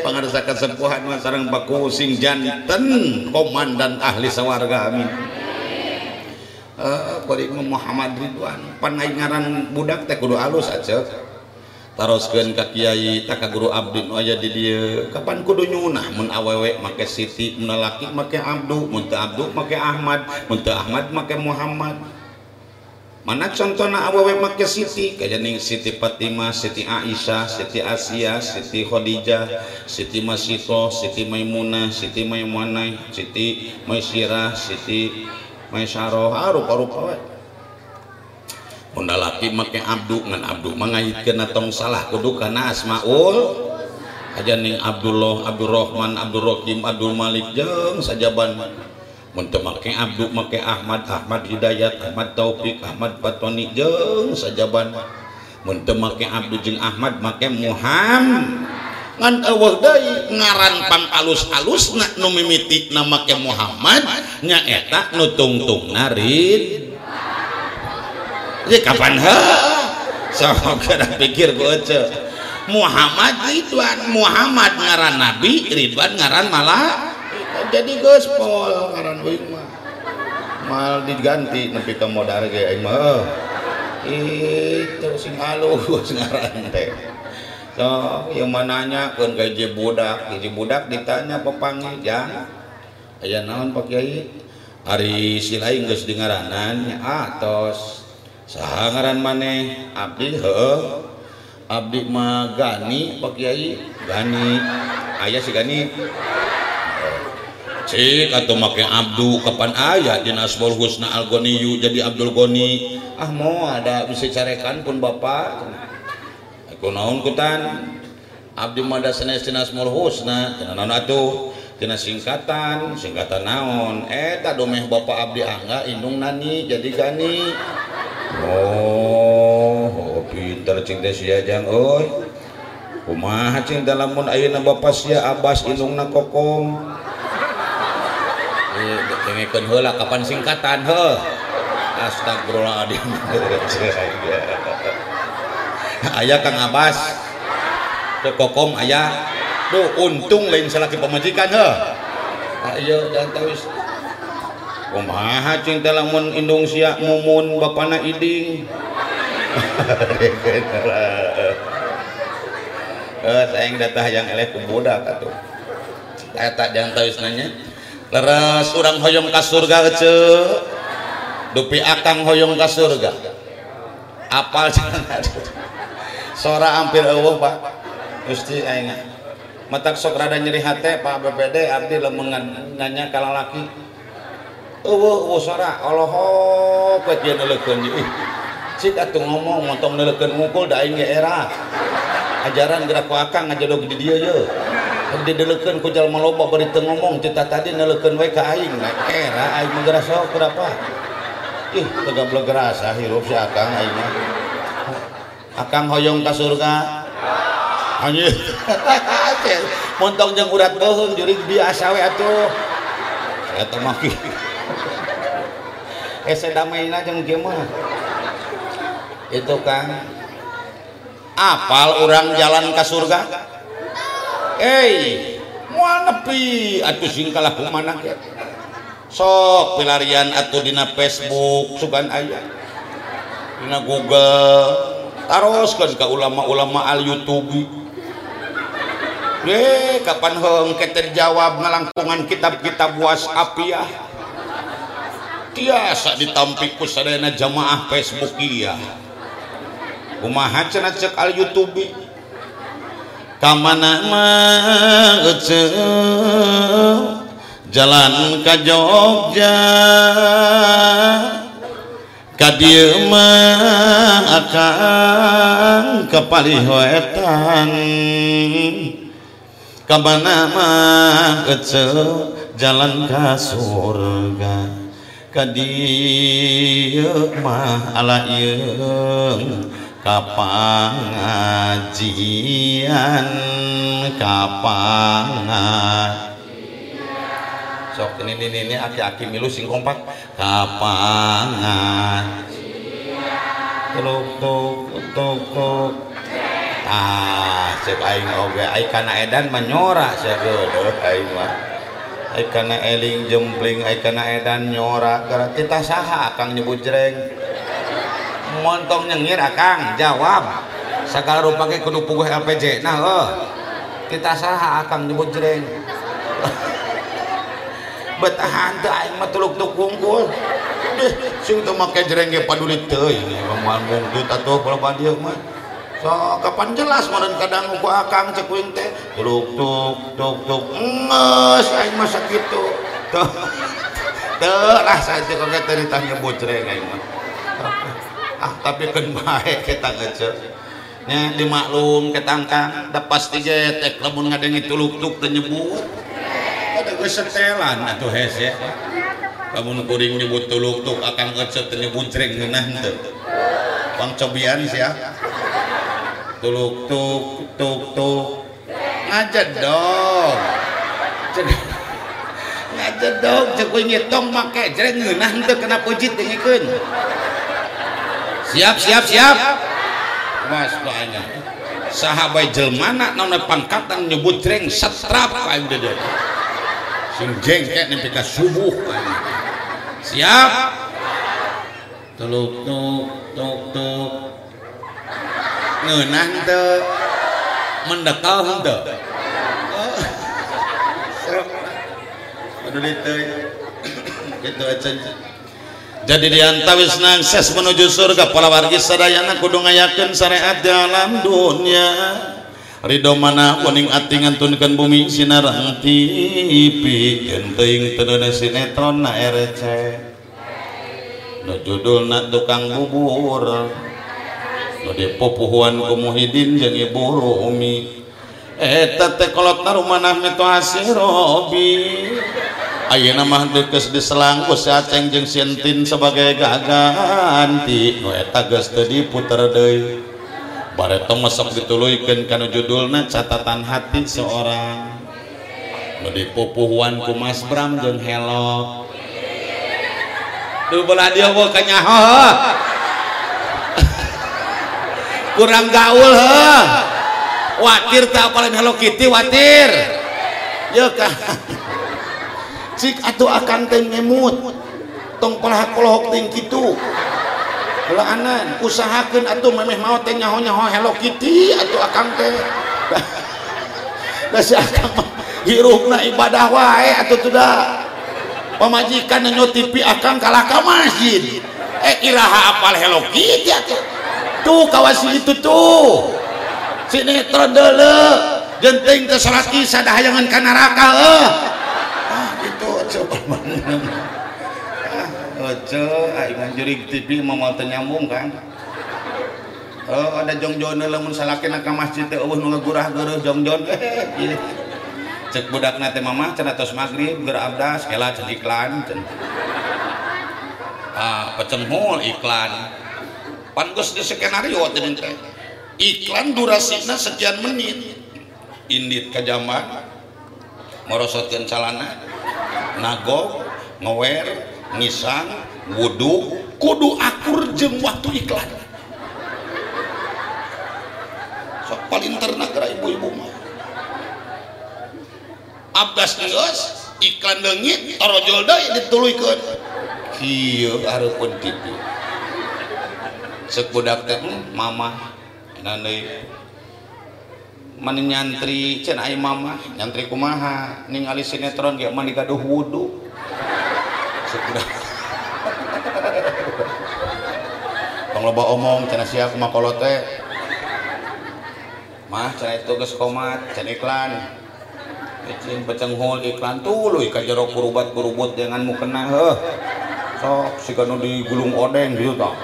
pengersa mah sareng baku sing janten komandan ahli sawarga amin. Eh, uh, bari Muhammad Ridwan pangaingaran budak teh kudu alus aja. Taroskeun ka kiai tak ka guru abdi nu aya di dieu. Kapan kudu nyunah? Mun awewe make Siti mun laki make Abdu mun teu Abdu make Ahmad mun teu Ahmad make Muhammad. Mana contohnya awewe make Siti? Kayak nih Siti Fatimah Siti Aisyah Siti Asia Siti Khadijah Siti Masito Siti Maimunah Siti Maimunah Siti Maisyirah Siti Maisyarah ah, rupa-rupa laki make Abdul ngan Abdul mengait tong salah kudu karena asmaul. Aja nih Abdullah Abdurrahman Abdurrahim Abdul Malik jeng saja ban untuk make Abdul make Ahmad Ahmad Hidayat Ahmad Taufik Ahmad Fatoni jeng saja ban untuk make Abdul jeng Ahmad make Muhammad. Ngan Allah dai ngaran pang alus-alus nak nu mimiti nama ke Muhammad nya eta nu tungtung narid kapan so pikir Muhammad Ridwan Muhammad ngaran nabi Ridwan ngaran malah jadi gospel ngaran mal diganti nepi ke modal ge aing mah itu sing halus (laughs) ngaran teh. So yang mananya kan gaji budak gaji budak ditanya pepangi ya aya naon pak kiai? Hari silain geus dingaranan atos. Sangaran maneh? Abdi he Abdi magani Pak Kyai Gani. Ayah si Gani cik atau make abdu kapan ayah di Nasbol Husna Algoniyu jadi Abdul Goni ah mau ada bisa carekan pun bapak. Aku naon kutan? Abdi Mada Senes di Nasbol Husna. Naon atuh? Tina singkatan singkatan naon? Eh, Eta domeh bapak Abdi Angga indung nani jadi gani. Oh, oh pinter cing teh sia jang euy kumaha cing lamun ayeuna bapak sia Abbas indungna kokom. Dengekeun heula kapan singkatan heuh. Astagfirullahaladzim. (laughs) Ayah Kang Abbas. Teu kokong ayah. Duh untung lain salaki pemajikan heuh. Ayo dan tawis kumaha cing teh lamun indung sia mumun bapana iding (laughs) eh sayang datah yang eleh ku budak atuh eta jangan tahu nanya leres urang hoyong ka surga ce dupi akang hoyong ka surga. Apal (laughs) sora hampir eueuh pak. Gusti aing matak sok rada nyeri hate Pak BPD abdi lemengan nanya kalau laki eueuh eueuh sora Allahop we dia neleukeun ih cik atuh ngomong montong neleukeun ngukul da aing era. Ajaran gerak ku akang ngajadog di dieu ye dideleken ku jalma loba bari teu ngomong teu tadi neleukeun we ka aing na era aing mah geura sok oh, berapa ih tegable gerasa hirup si akang aing mah. Akang hoyong ka surga. Anjir (laughs) montong jeung urat beuheung jurig biasa we atuh. Eta mah ki. Eh, Ese damaina jeung kieu mah. Itu kang. Apal orang jalan ke surga? Hey, moal nepi atuh sing kalah kumana ge. Sok pilarian atuh dina Facebook sugan aya. Dina Google. Taroskeun ka ulama-ulama al YouTube. Eh, kapan hong terjawab ngalangkungan kitab-kitab buas apiah. Tiasa ditampik ku sadayana jamaah Facebook iya. Kumaha cenah cek al YouTube. kamana kamanama jalan ka Jogja. Ka dieu mah akan kepalih wetan kamanama jalan ka surga. Ka dieu mah ala ieu. Kapangajian? Kapangan sok ini ini ini aki-aki milu sing kompak. Kapangan tuk tuk tuk tuk ah cek aing oge aing kana edan menyora sia geudeuh aing mah. Aing kana eling jempling aing kana edan nyora. Gara kita saha kang nyebut jreng montong nyengir akang. Jawab. Segala rupake kudu puguh LPG nah kita saha akang nyebut jreng. (laughs) Betahan teh aing mah tuluk tuk wungkul deh sing teu make jreng ge paduli teuing moal mungkut atuh pala dieu mah. So kapan jelas meureun kadang ku akang cek uing teh? Tuluk tuk tuk tuk. Ngeus aing mah sakitu (laughs) teu teu lah saeutik oge teu ditanya nyebut jreng aing mah ah tapi kan baik kita ngece nya dimaklum ketangkang da pasti ge tek lamun ngadengi tuluk-tuk teu nyebut. Ada gue setelan atuh hes ya. Lamun kuring nyebut tuluk-tuk akan ngece teu nyebut cering ngeunah teu Bang cobian sia tuluk-tuk tuk-tuk ngajak dong. Ngajak dong cek ngitung make jreng ngeunah teu kena pujit dengikeun siap siap siap. Mas sahabat jelmana nona pangkatan nyebut jreng satrap kayak udah deh. Sing jengkek nempi subuh siap. Tuluk tuk tuk tuk. Ngeunah teu mendekal henteu aduh diteu gitu aja jadi diantawis nangses menuju surga para wargi sadayana kudu ngayakeun syariat dalam dunia. Ridho mana kuning ati ngantunkeun bumi sinarang TV genteng teu sinetron na RC nu judulna tukang bubur. Nu dipupuhuan ku Muhyiddin jeung Ibu Rumi. Eta teh kolotna rumanah mitu Robi Ayeuna mah dekes diselang ku si Aceng jeung Sintin sebagai gaganti nu eta geus teu diputer deui. Baretong masuk dituluykeun kana judulna catatan hati seorang. Nu dipupuhuan ku Mas Bram jeung Hello Duh belah dia mau kanyaho (laughs) kurang gaul he. Watir tak apalin Hello Kitty watir. Ya kan (laughs) cik atau akan teh ngemut. Tong pelahak pelohok ting gitu anan usahakan atau memeh mau teh nyaho nyaho Hello Kitty atau akan teh. (laughs) Dah si akang hirupna ibadah wae atau tidak pemajikan nyo TV akang kalah ka masjid. Eh iraha apal Hello Kitty atuh. Tuh kawasi itu tuh. Sinetron dulu genting terserati sadahayangan ka neraka eh. TV mau mau nyambung kan? Oh, ada jongjon lamun salakeun ka masjid teh eueuh nu ngagurah geureuh jongjon eh cek budak teh mama cenah tos magrib ger abdas kela iklan cen ah pecenghul iklan. Pan di skenario teh iklan durasina sekian menit. Indit ka jaman merosotkeun calana nagog ngower ngisang wudhu kudu akur jeng waktu iklan. Sok paling ternak ibu-ibu mah. Abdas ngeus iklan dengit tarojol deui dituluykeun kieu hareupeun kitu sekudak teh hmm, mama enan deui. Mana nyantri cen ai mama nyantri kumaha? Ningali sinetron ge mah digaduh wudu. Budak Tong (laughs) loba omong cenah sia kumaha kolot teh. Mah cenah itu geus komat cenah iklan. Ecing pecenghul iklan tuluy ka jero kurubat kurubut dengan mukena heuh sok siga nu digulung odeng gitu tah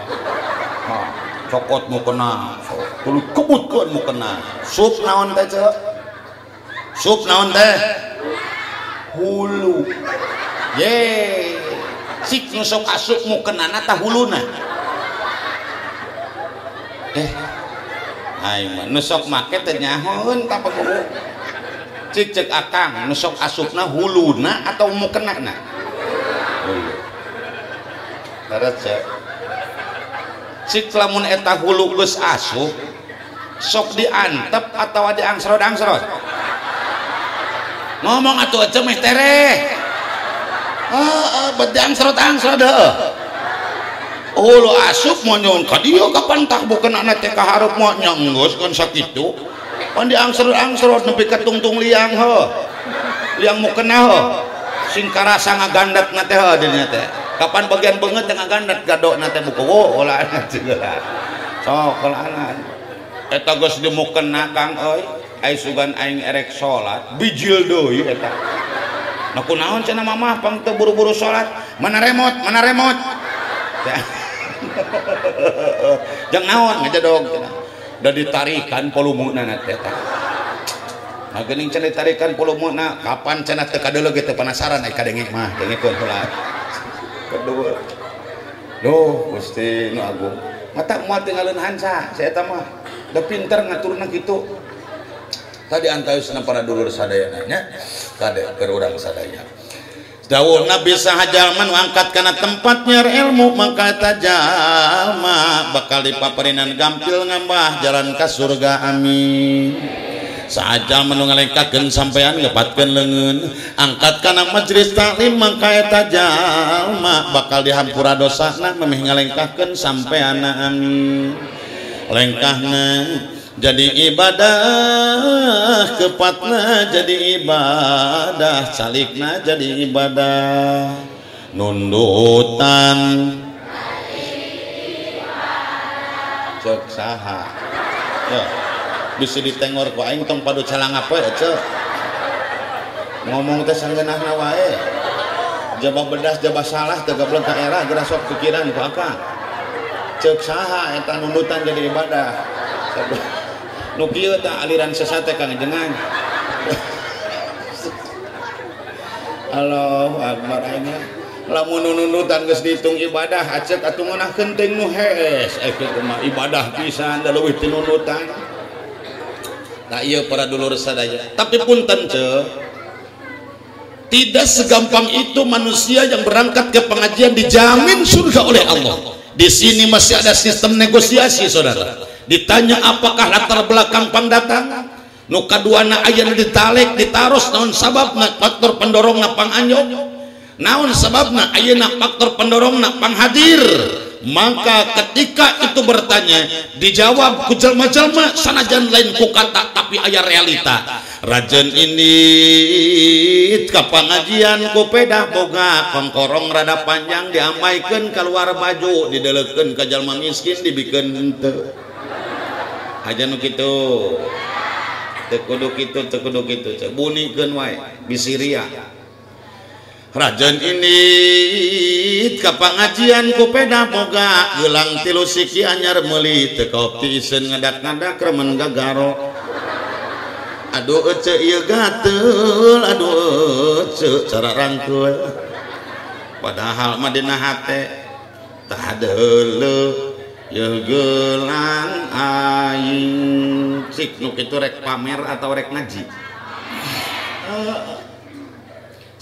nah, cokot mukena sok tuluy kebutkeun mukena. Sup naon teh ceu sup naon teh? Hulu. Ye sik nu sok asup mukenana tah huluna eh. Aing mah nu sok make teh nyahoeun ka paguru. Cik cek akang nu sok asupna huluna atau mukenana hulu. Cik lamun eta hulu geus asup sok diantep atau diangsrod-angsrod ngomong atuh aja meh tere. Ah, ah bet diangsrod-angsrod heuh hulu asup mau nyon ka dieu kapan tak bukan anak teh kaharep mau nyenggeus kan sakitu pan diangsrod-angsrod nepi ka tungtung liang he liang mau kena he sing karasa ngagandat na teh dina teh. Kapan bagian banget teh ngagandat gado na teh buku wo ulah juga (laughs) sok kolanan eta geus dimukena nakang euy ai sugan aing erek salat bijil deui eta. Nah kunaon cenah mamah pang teu buru-buru salat mana remote mana remote (laughs) jang naon ngejadog cenah. Da ditarikan polumuna na eta. Nah, gening cenah ditarikan polumuna kapan cenah teu kadeuleu ge teu penasaran ai kadengek mah dengekeun heula kedua. Duh gusti nu agung. Mata moal tinggalin hansa, saya mah udah pinter ngaturna gitu. Tadi antausna para dulur sadaya nanya, kade keur urang sadaya. Dawuhna bisa hajalman angkat karena tempatnya ilmu maka jalma bakal dipaparinan gampil ngambah jalan ke surga amin saja menungalengkakeun sampean ngepatkeun leungeun angkat kana majelis taklim mangka eta jalma bakal dihampura dosana memeh ngalengkahkeun sampean amin. Lengkahna jadi ibadah. Kepatna jadi ibadah. Calikna jadi ibadah. Nundutan. Cek saha. Ya bisa ditengor ku aing tong padu calang apa ya cek ngomong teh sanggeunahna wae. Jaba bedas jaba salah gableng ka era geura sok pikiran ku akang cek saha eta nundutan jadi ibadah. (laughs) Nu kieu tah aliran sesat teh kang jenengan (laughs) Allahu Akbar aing lamun nunutan geus dihitung ibadah acet atuh ngeunah kenting nu hees eh ibadah pisan da leuwih ti nunutan nah iya para dulur sadaya. Tapi pun tentu tidak segampang itu manusia yang berangkat ke pengajian dijamin surga oleh Allah. Di sini masih ada sistem negosiasi saudara. Ditanya apakah latar belakang pangdatang nu kaduana aya ditalek ditaros naon sababna faktor pendorong napang anyong naon sababna ayeuna faktor pendorong napang hadir maka ketika itu bertanya dijawab ku jelma-jelma sanajan lain ku kata tapi ayah realita. Rajen ini ke pengajian ku pedah boga pengkorong rada panjang diamaikan keluar baju didelekan ke jalma miskin dibikin ente. Aja nu gitu tekuduk itu tekuduk itu bunyikan wae bisiria Rajan ini ke pengajian ku peda boga gelang tilu siki anyar meli teu kopi iseun ngadak-ngadak remen gagaro. Aduh ece ieu gatel aduh ece cara rangkul. Padahal mah dina hate tah deuleu ye gelang aing. Cik nu kitu rek pamer atau rek ngaji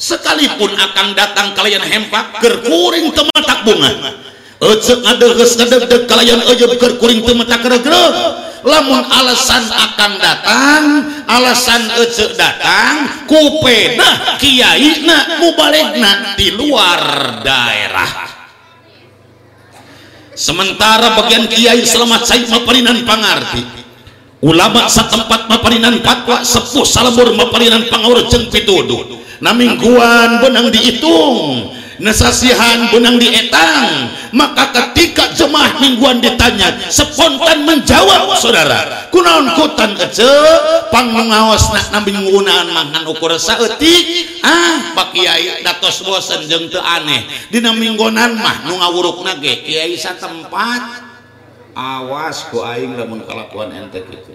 sekalipun akan datang kalian hempak kerkuring temetak bunga. Ecek ngadeges ngedeg kalian aja kerkuring temetak geregreg lamun alasan akan datang alasan ecek datang kupena kiai na mubalegna di luar daerah. Sementara bagian kiai selamat said maparinan pangarti. Ulama satempat maparinan fatwa sepuh salabur maparinan pangurjeng pituduh na mingguan benang dihitung nesasihan benang dietang. Maka ketika jemaah mingguan ditanya spontan menjawab saudara kunaon kutan ece? Pangawas nak nabi nggunaan mangan ukur saeutik? Ah pak kiai datos bosen jeung teu aneh. Dina minggonan mah nu ngawurukna ge kiai satempat awas ku aing lamun kalakuan ente kitu.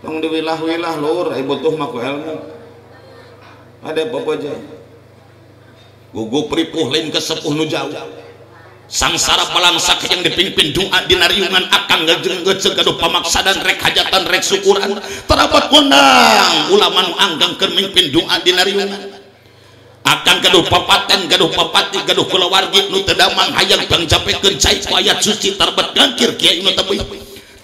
Tong diwilah-wilah lur ai butuh mah ku ilmu ada babaja gugup ripuh lain kesepuh nu jauh. Sangsara balangsak yang dipimpin doa di nariungan ngejeng-ngejeng gaduh pamaksa dan rek hajatan rek syukuran. Terapat kondang ulama nu anggang kermimpin doa di nariungan. Akan gaduh papaten gaduh papati gaduh kulawargi nu tedamang hayang bang capek kencai ayat suci terbat gangkir kiai nu tapi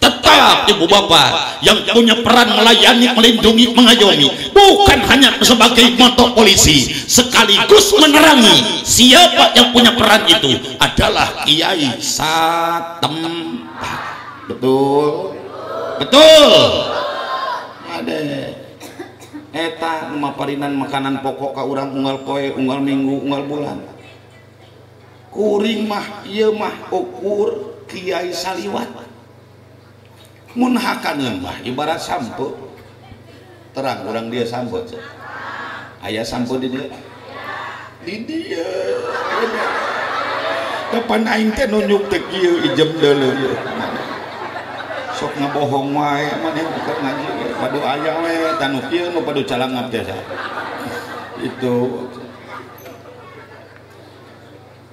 tetap ibu bapak yang punya peran melayani melindungi mengayomi. Bukan hanya sebagai motor polisi sekaligus menerangi. Siapa yang punya peran itu? Adalah kiai satempat betul. Betul. Ada eta maparinan makanan pokok ka urang unggal poe unggal minggu unggal bulan. Kuring mah ieu mah ukur kiai saliwat munhakan mah ibarat sampo. Terang orang dia sampo ayah sampo di dia? Di dia. Kapan aing teh nunjuk teh kieu ijem deuleu sok ngabohong wae maneh buka ngaji padu aya we tanu kieu nu padu calangap teh itu.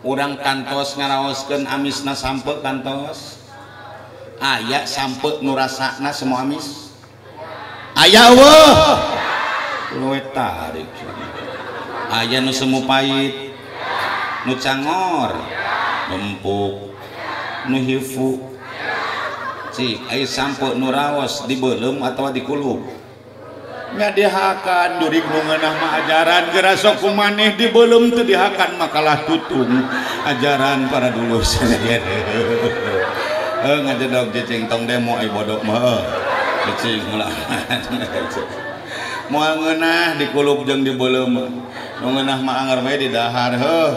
Urang kantos ngaraoskeun amisna sampe kantos? ayaah samput nurasana semua amis. Ayaah tarik. Aya nu semu pait pahit nucangor empuk. Nuhifu cik ayo samput nurawas di belum atau di kulub. Dihakan ngeunah mah ajaran. Gerasokku maneh di belum tuh dihakan makalah tutung. Ajaran para dulur (laughs) sendiri eh ngajedog cicing tong demo ai bodok mah cicing lah (laughs) moal ngeunah dikulup jeung dibeulem nu ngeunah mah anger bae di dahar heuh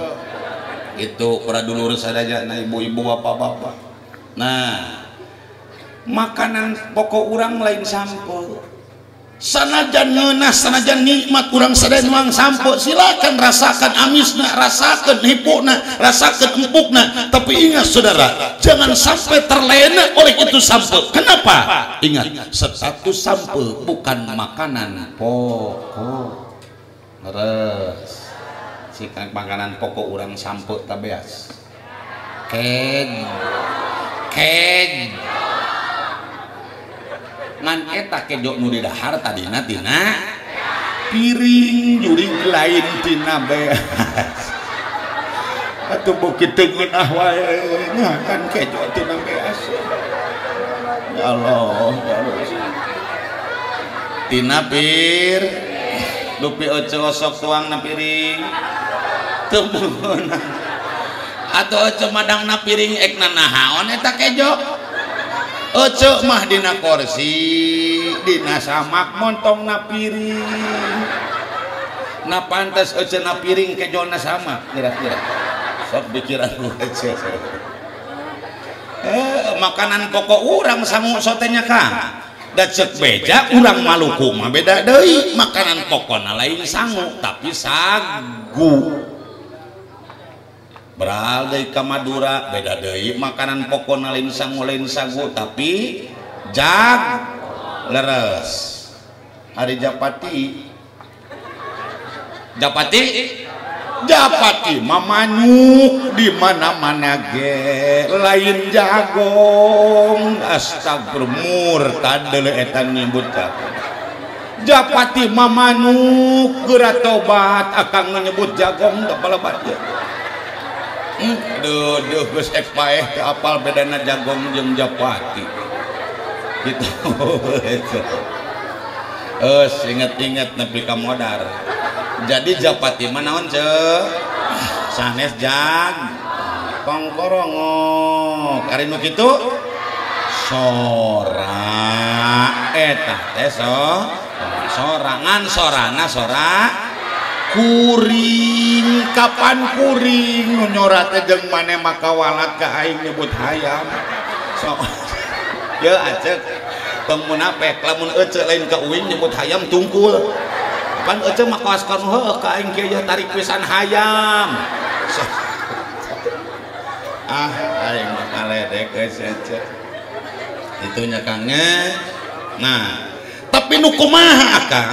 itu para dulur sadaya na ibu-ibu bapak-bapak nah makanan pokok urang lain sampel sanajan ngeunah sanajan nikmat kurang sadaya nuang sampo silakan rasakan amisna rasakan hipuna rasakan empukna. Tapi ingat saudara jangan sampai terlena oleh itu sampo kenapa? Ingat status sampo bukan makanan pokok. Terus sikan makanan pokok orang sampo tabeas keg keg ngan eta kejo nu didahar tadina tina. Piring juring lain tina beas (laughs) atau bukit tengun ah wae. Kan kejo tina beas ya Allah ya Allah. Tina pir. Lupi oce osok tuang na piring. Tembungan (laughs) atau oce madang na piring ek nahaon eta kejo. Ece mah dina kursi, Dina samak montong na piring. Na pantas ece na piring ke jona sama Kira-kira. Sok pikiran gue ece Eh, makanan pokok urang sangu sotenya kang Da cek beja urang Maluku mah beda deui. Makanan pokona lain sangu tapi sagu. beral dari Kamadura beda deui makanan pokok nalin sangu lain sagu tapi jag leres. Hari Japati. Japati? Japati mamanyuk di mana mana ge. Lain jagong. Astagfirullah tadele etan nyebut Japati mamanyuk gerak tobat akan menyebut jagong kepala balabat Duh duh geus ekspae kapal bedana jagong jeung Japati. Gitu. (laughs) Eh inget-inget nepi ka modar. Jadi Japati mah naon ceuh sanes jag kongkorongo ari nu kitu? Sora. Eh, Eta teh so. Sora ngan sorana sora. kuring kapan kuring? Nunyorat jeung maneh maka walat ka aing nyebut hayam. So (laughs) ya acek. Tong munafik lamun ece lain ka uin nyebut hayam tungkul. Kapan ece maka askar heuh ka aing kieu tarik pisan hayam. So, ah aing mah kaledek geus ece itunya nyakange nah tapi nu kumaha akang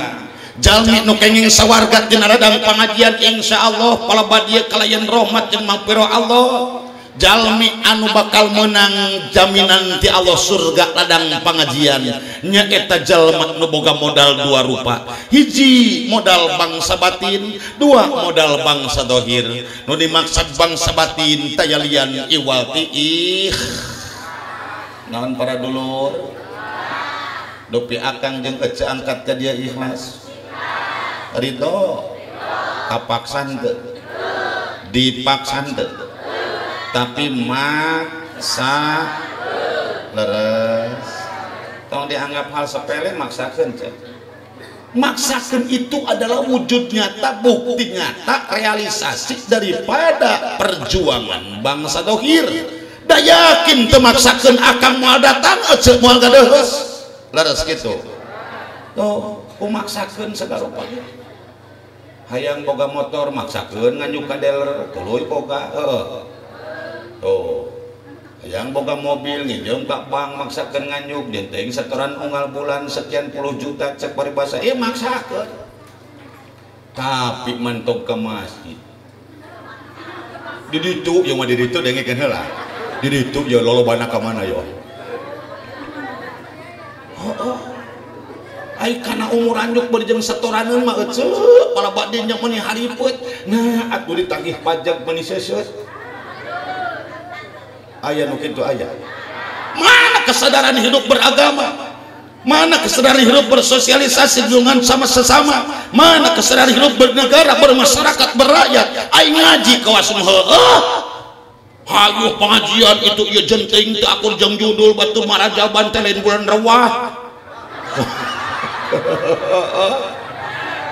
Jalmi nu kenging sawarga dina radang pangajian insyaallah palebad ieu kalayan rahmat jeung mampiro Allah. Jalmi anu bakal menang jaminan ti Allah surga ladang pengajian nyaeta jalma nu boga modal dua rupa. Hiji modal bangsa batin dua modal bangsa dohir. Nu dimaksud bangsa batin tayalian iwal tiih naon para dulur. Dopi akang jeung ece angkat ka dia ikhlas ridho kapaksan teu dipaksan teu tapi maksa leres. Tolong dianggap hal sepele maksakan cek. Maksakan itu adalah wujud nyata bukti nyata realisasi daripada perjuangan bangsa dohir. Dah yakin temaksakan akan mau datang aja mau gadehes leres gitu. Tuh kumaksakan segala pagi hayang boga motor maksakan nganyuk ka dealer tuluy boga uh oh yang boga mobil nih jom kak bang maksakan nganyuk denteng setoran unggal bulan sekian puluh juta cek paribasa iya maksakan tapi mentok ke masjid. Di ditu yang mah di ditu dengekeun heula. Di ditu ya lolobana ka mana yo oh, oh. Ay karena umur anjuk berjeng meni hariput nah aku ditagih pajak meni ayah nu kitu ayah. Mana kesadaran hidup beragama? Mana kesadaran hidup bersosialisasi dengan sama sesama? Mana kesadaran hidup bernegara bermasyarakat berakyat? Ay ngaji kawas heueuh Hayu pengajian itu ya jenting akur jeung judul batu marajaban teh lain bulan rewah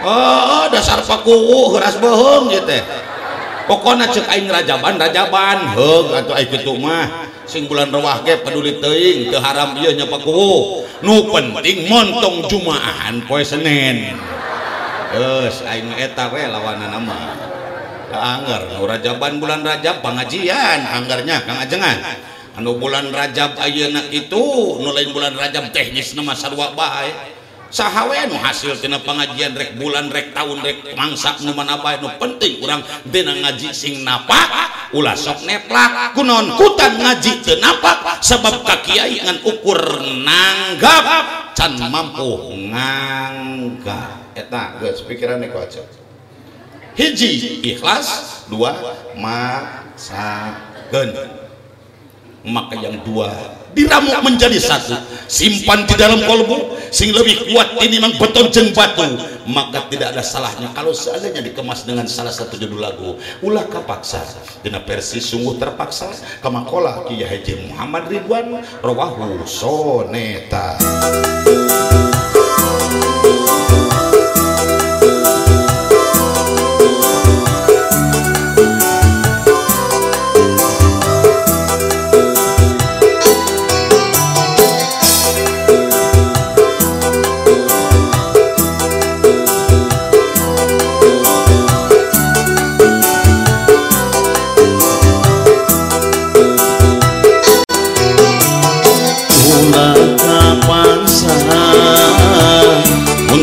Oh, (laughs) dasar pakuwu heras bohong gitu pokoknya cek aing rajaban rajaban heng atau aing kitu mah. Sing bulan rewah ge peduli teuing teu haram ieu nya pakuwu nu penting montong jumaahan poe senen. Geus aing eta we lawanna mah anggar nu rajaban bulan rajab pangajian anggarnya Kang Ajengan anu bulan rajab ayeuna itu nu lain bulan rajab teknis nama sarua bae. sahwe hasil tina pengajian rek bulan rek tahun rek mangsa nu mana bae nu penting urang. Dina ngaji sing napak ulah sok neplak. Kunon kutan ngaji teu napak sebab ka kiai ngan ukur nanggap. Can mampu nganggap eta geus pikirannya ku aja hiji ikhlas. Dua maksakeun maka yang dua. Diramuk menjadi satu. Simpan di dalam kolbu sing lebih kuat ini memang beton jeng batu. Maka tidak ada salahnya kalau seandainya dikemas dengan salah satu judul lagu. Ulah kapaksa. Dina versi sungguh terpaksa. Kamakola Kiai Haji Muhammad Ridwan rawahu soneta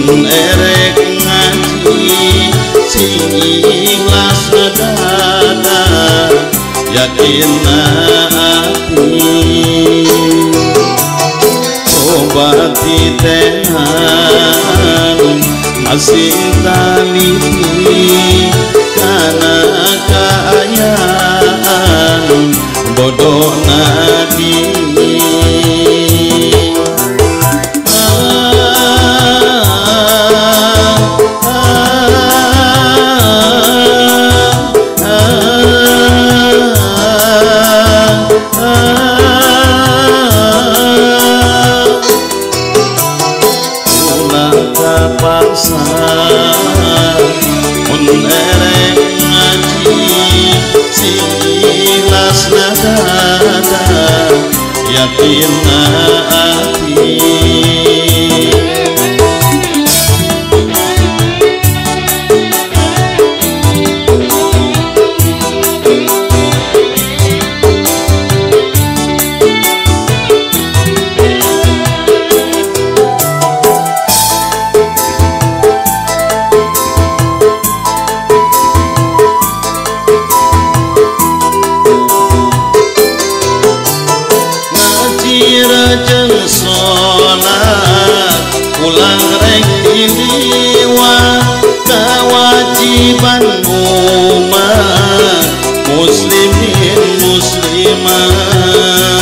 mun erek ngaji sing ikhlas dada yakin hati. Obati tehan masih taliti karena keayaan bodoh nadi yakin hati muslimat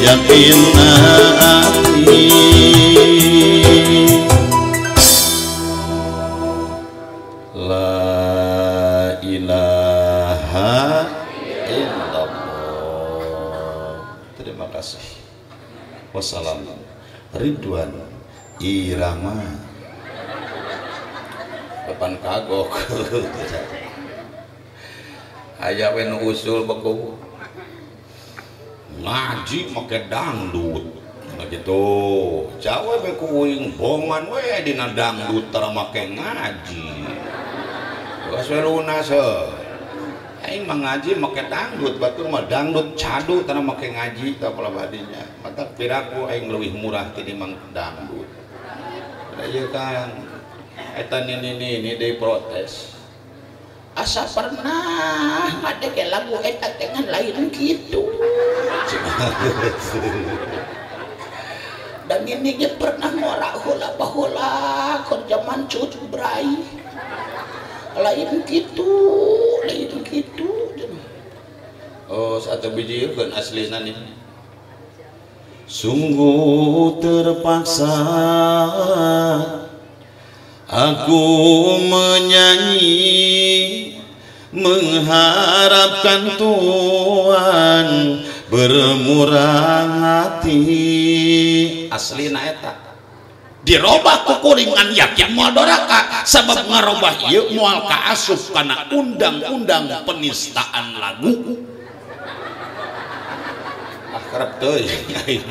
yakin hati. La ilaha illallah. Terima kasih. Wassalam. Ridwan Irama. Depan kagok. (laughs) Ayah usul beku ngaji make dangdut. Begitu Jawa be kuing bongan we dina dangdut make ngaji. Geus we lunas aing mah ngaji make dangdut batur mah dangdut cadu tara make ngaji ta kala badinya mata piraku aing leuwih murah tinimbang dangdut. Da kan? Eta nini ini deui protes asa pernah ada ke lagu eta dengan lain gitu. (laughs) Dan ini dia pernah ngorak hula bahula kon zaman cucu berai lain gitu lain gitu. Oh satu biji kan asli nani sungguh terpaksa aku menyanyi mengharapkan Tuhan bermurah hati. Asli naeta dirobah kukuringan yakin mual doraka sebab ngarobah ieu mual kaasup karena undang-undang penistaan lagu. Akrab teuing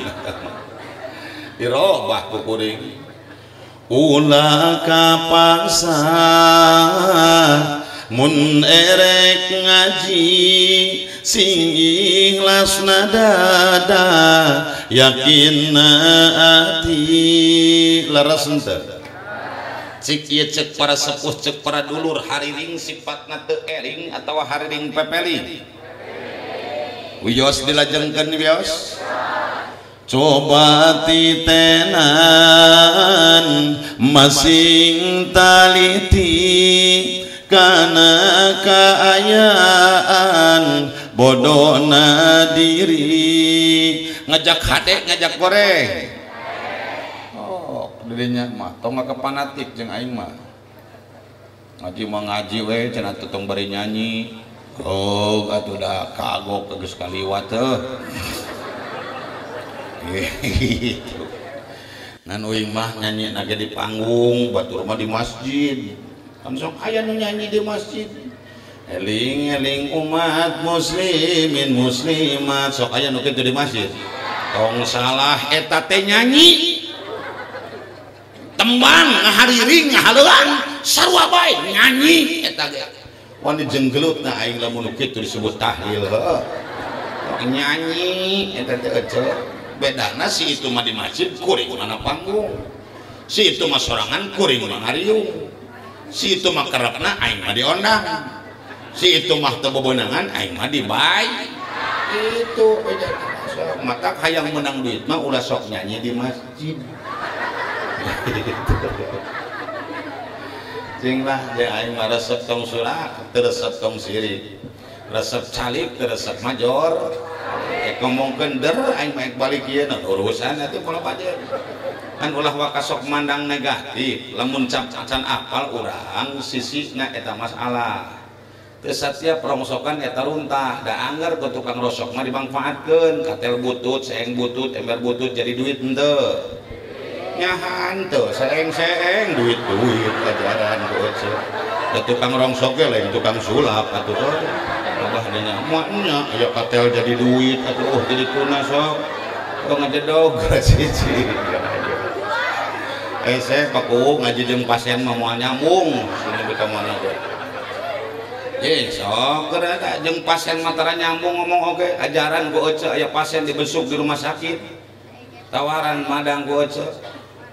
dirobah kukuring ulah kapaksa mun erek ngaji sing ikhlas dada yakin hati leres ente cik ieu cek para sepuh cek para dulur. Hariring sifatna teu ering atawa hariring pepeli? Wios dilajengkeun wios coba titenan masing taliti karena keayaan bodona diri ngajak hade ngajak goreng. Oh dirinya mah tong kepanatik jeung aing mah. Ngaji mah ngaji we cenah tutong bari nyanyi. Oh atuh da kagok geus kaliwat gitu (laughs) nan uing mah nyanyi nage di panggung batur mah di masjid. Kan sok aya nu nyanyi di masjid. Eling eling umat muslimin muslimat sok aya nu kitu di masjid. Tong salah eta teh nyanyi. Tembang ngahariring ngahaleuan sarua bae nyanyi eta ge. Wani jenggelutna aing lamun kitu disebut tahlil heeh nyanyi eta teh ecek bedana si itu mah di masjid kuring mana panggung. Si itu mah sorangan kuring mah ngariung si itu mah kerepna aing mah diondang. Si itu mah tebebonangan aing mah dibay itu eh, beda mata hayang menang duit mah ulah sok nyanyi di masjid. (laughs) Cing lah ya aing mah resep tong surak, resep tong sirik. Resep calik, resep major. Eh ngomongkeun der aing mah balik ieu nah urusan atuh pola pajer kan ulah wakasok mandang negatif lamun can apal urang sisina eta masalah. Teu setiap rongsokan eta runtah da anggar ke tukang rosok mah dimanfaatkeun katel butut seeng butut ember butut jadi duit henteu nyahan teu seeng-seeng duit-duit ajaran beuceut da tukang rongsok ge lain tukang sulap atuh dina moanya aya katel jadi duit atuh oh jadi tuna sok kok ngajedog siji (laughs) eh saya paku ngaji jeung pasien moal nyambung sini kita mana gue Ye, sok kerana jeung pasien matara nyambung ngomong oke okay. ajaran ku ece aya pasien dibesuk di rumah sakit tawaran madang ku ece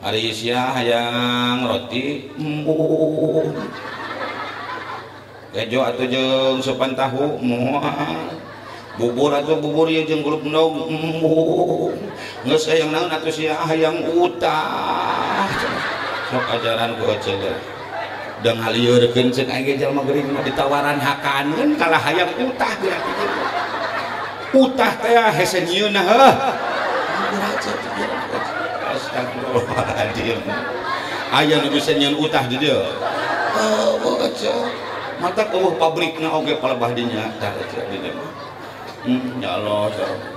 hari sia hayang roti mm. Kejo atau jeung sopan tahu moal bubur atau bubur ya jeung kulup endog geus hayang naon atuh sia hayang utah. Sok ajaran ku ece dan haliurkeun ceuk aing jalma geuring mah ditawaran hakaneun kalah hayang utah geura utah teh hese nyieunna heuh. Astagfirullahaladzim. Ayah nu bisa utah di dia oh aja mata kau pabriknya oke palebah dinya tak di hmm, ya Allah ya Allah.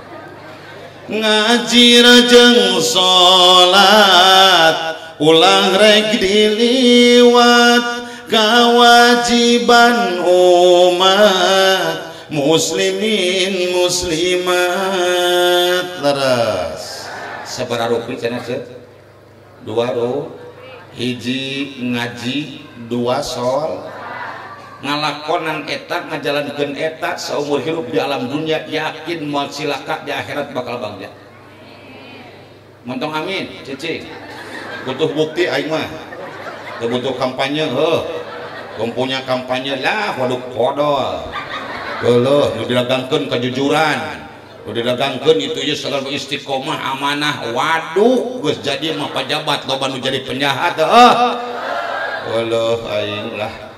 Ngaji rajeng salat ulang rek diliwat kewajiban umat muslimin muslimat. Leres seberapa rupi cina dua ru hiji ngaji dua sol ngalakonan etak ngajalankan etak seumur hidup di alam dunia yakin mau silaka di akhirat bakal bangga. Montong amin cicing butuh bukti aing mah. Butuh kampanye heh kumpunya kampanye lah waduh kodol. Geuleuh nu didagangkeun kejujuran. Nu didagangkeun itu ya segala istiqomah amanah waduh geus jadi mah pejabat loba nu jadi penjahat heuh. Walah aing lah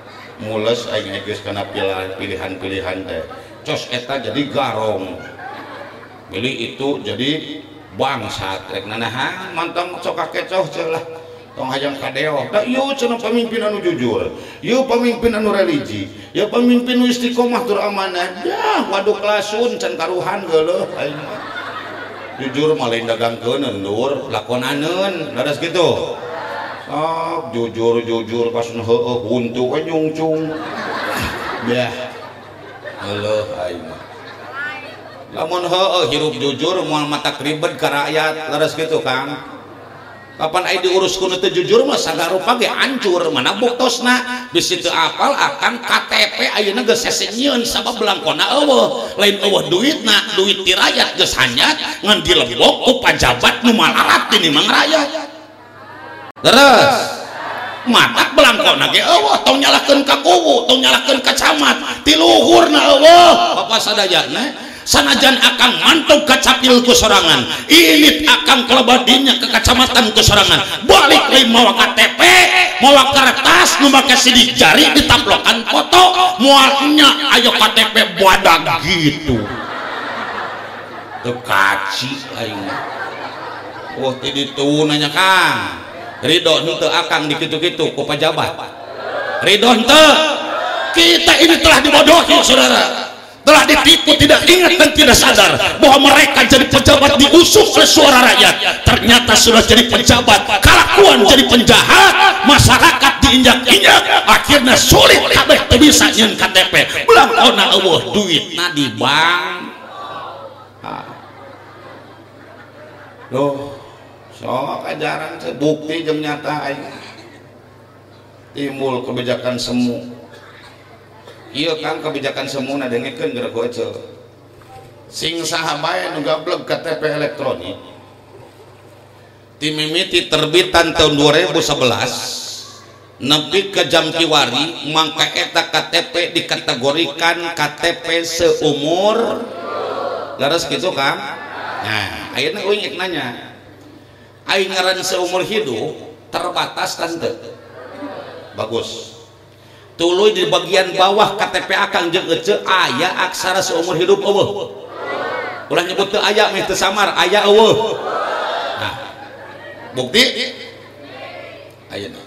mules aing geus kana pilihan-pilihan teh. Cos eta jadi garong. Pilih itu jadi bangsat rek nanahan mantong sok kakecoh celah tong hayang kadeo da ieu cenah pamimpin anu jujur. Ieu pamimpin anu religi. Ieu pamimpin nu istiqomah tur amanah. Ya waduh kelasun can karuhan geuleuh aing jujur mah lain dagangkeun nur. Lakonaneun laras kitu ah jujur jujur pas heueuh buntu eh, we nyungcung yah. Heuh aing mah. Lamun heueuh hirup jujur moal mata ribet ka rakyat leres kitu Kang kapan ai diuruskeun teu jujur mah sagarupa ge hancur mana buktosna bisi teu apal akan KTP ayeuna geus sesenyeun sabab belangkona eueuh. Lain eueuh duitna duit ti rakyat geus hanyat ngan dilebok ku pajabat nu malarat ini mang rakyat terus Matak belangkau nage Allah tong nyalahkan ke kubu tong nyalahkan ke camat. Tiluhur na Allah bapak sadajana sanajan akan mantuk ke capil ku sorangan. Init akan kelebadinya ke kecamatan kusorangan. balik lagi mau KTP mau kertas nu make sidik jari ditaplokan foto. Mualnya ayo KTP buadag gitu. Tuh kaci aing wah oh, tadi tuh nanya kang. Ridho henteu akang dikitu-kitu ku pejabat. Ridho henteu kita ini telah dibodohi saudara. Telah ditipu tidak ingat dan tidak sadar bahwa mereka jadi pejabat diusung oleh suara rakyat. Ternyata sudah jadi pejabat. Kelakuan jadi penjahat. Masyarakat diinjak-injak. Akhirnya sulit kabeh bisa nyen KTP belang ona eueuh duit. Na di bank loh sok ajaran bukti jam nyata timbul kebijakan semu. Iya kan kebijakan semua dengekeun geura goce sing saha bae nu gablek KTP elektronik timimiti terbitan tahun 2011 nepi ke jam kiwari mangka eta KTP dikategorikan KTP seumur. Laras gitu kan? Nah ayeuna uing nanya aing ngaran seumur hidup terbatas tante. Bagus. Tuluy di bagian bawah KTP akang jeung ece aya aksara seumur hidup eueuh. Ulah nyebut teu aya meh teu samar aya eueuh. Nah bukti. Ayeuna.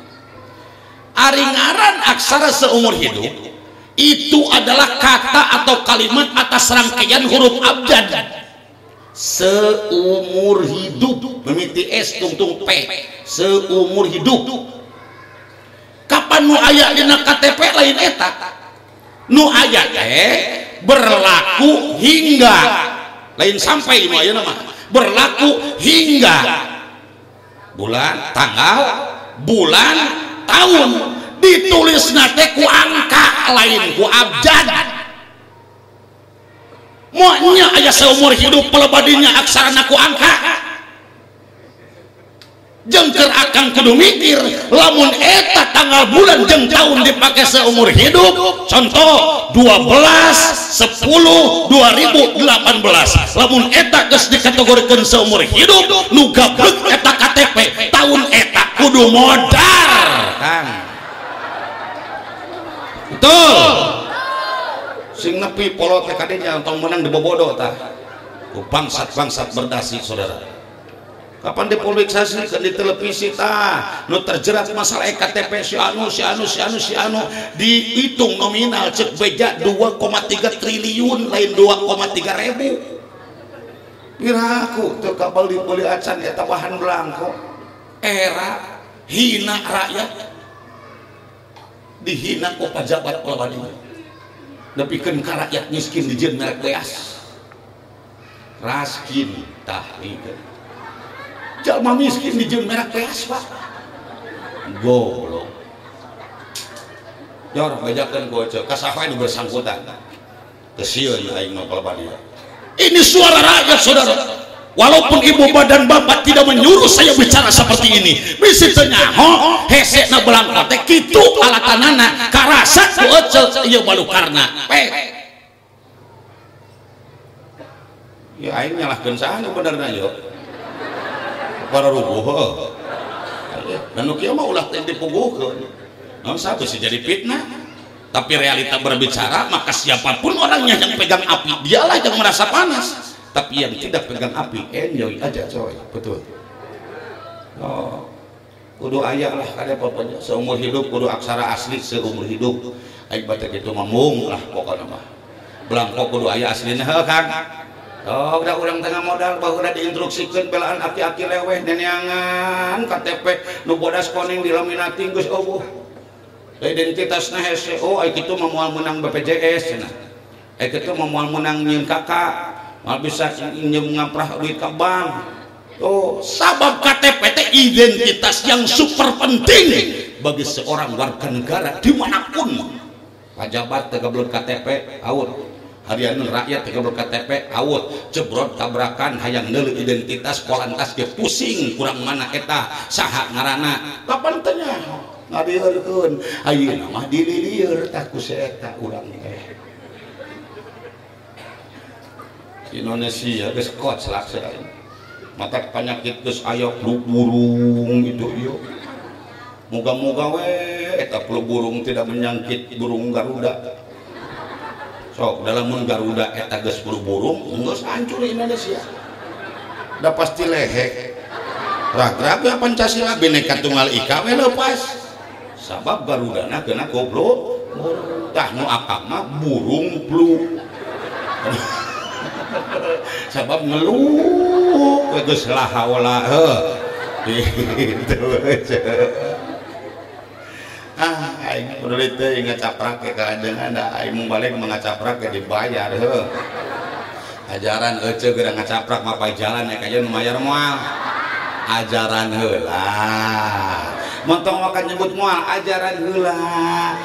Ari ngaran aksara seumur hidup itu adalah kata atau kalimat atas rangkaian huruf abjad. seumur hidup. Memiti es tungtung P seumur hidup. Kapan nu aya dina KTP lain eh, eta nu aya teh berlaku hingga. Lain sampai nu aya nama. Berlaku hingga. Bulan tanggal bulan tahun. Ditulis nate ku angka lain ku abjad. muanya aya seumur hidup pelebadinya aksara naku angka. Jengker akan kudu mikir lamun eta tanggal bulan jeng tahun dipakai seumur hidup contoh 12 10 2018 lamun eta geus dikategorikan seumur hidup nu gablek eta KTP tahun eta kudu modar. Kang. Betul. Sing nepi polo tong menang di bobodo tah. Bangsat-bangsat berdasi saudara. Kapan dipublikasi di televisi ta nu terjerat masalah EKTP si anu si anu si anu si anu. Dihitung nominal cek beja 2,3 triliun lain 2,3 ribu. Piraku tuh kapal dibeli acan ya bahan belangko. Era hina rakyat. Dihina kok pejabat pelabadi tapi kan rakyat miskin di jen merek beas. Raskin tahlikan jalma miskin di jeng merah peas pak. Golok jor bajakan gojo kasafa ini bersangkutan. Kesian aing nopal ini suara rakyat saudara walaupun ibu badan bapak tidak menyuruh saya bicara seperti ini. Bisa tenyaho hesek na belang kotek kitu alatanana karasa gojo iya balu karena. Pe ya aing nyalahkan sana benernya yuk para rubuh dan kia mah ulah teh dipuguhkeun. Non satu sih jadi fitnah? Tapi realita berbicara maka siapa pun orangnya yang pegang api dialah yang merasa panas tapi yang tidak pegang api enjoy aja coy. Betul. Oh. Kudu ayah lah ada pokoknya seumur hidup kudu aksara asli seumur hidup. Aing baca gitu mamung lah pokoknya mah. Belangko kudu ayah aslinya kan Oh, udah orang tengah modal bahwa udah diinstruksikan belaan aki-aki leweh dan yangan KTP nu bodas koning dilaminati geus eueuh. Identitasna hese oh ai kitu memual menang BPJS cenah. Ai kitu memual menang nyeun kakak, bisa nyeum ngaprah duit ka bank. Oh, sabab KTP identitas yang super penting bagi seorang warga negara di mana pun. Pajabat teh KTP, awut harian rakyat tiga KTP awut jebrot tabrakan hayang nelu identitas polantas dia pusing kurang mana eta saha ngarana. Kapan tanya? Ngadieureun ayeuna mah dililieur tak ku urang Indonesia geus kots laksana mata penyakit geus aya flu burung itu yuk moga-moga we eta flu burung tidak menyangkit burung Garuda. Sok dalam Garuda eta geus buru-buru geus hancur Indonesia. Udah pasti lehek. Ragrag ya Pancasila bineka tunggal ika we lepas. Sabab Garudana kena goblok. Tah nu akang mah burung flu sabab ngeluh geus lahawala heuh gitu ah aing kudu teh ingat caprak ke kadengan da aing balik mangacaprak ke dibayar heuh ajaran ece geura ngacaprak mapai jalan ya kajian mayar moal ajaran heula montong makan nyebut moal ajaran heula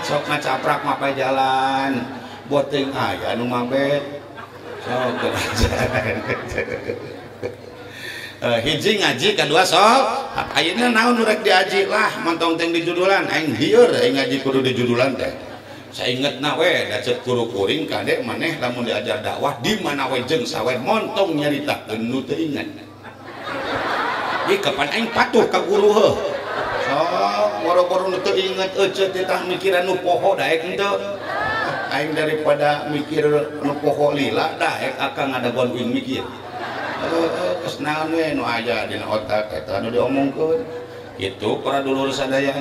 sok ngacaprak mapai jalan. Boteng aya nu mabet Oh, (laughs) uh, hiji ngaji kedua sok akhirnya naon urek diaji? Lah mentong teng di judulan. Aing hieur aing ngaji kudu di judulan teh. Saya inget nawe dacet kuru kuring kadek maneh lamun diajar dakwah di mana we jeung sawe montong nyarita nu teu ingat. Ieu kapan aing patuh ka guru heuh? Oh, sok boro-boro nu teu inget euceut teh mikiran nu poho daek henteu aing daripada mikir nu poho lila daek akan ada gon mikir. Terus naon we nu aja dina otak eta nu diomongkeun. Itu para dulur sadaya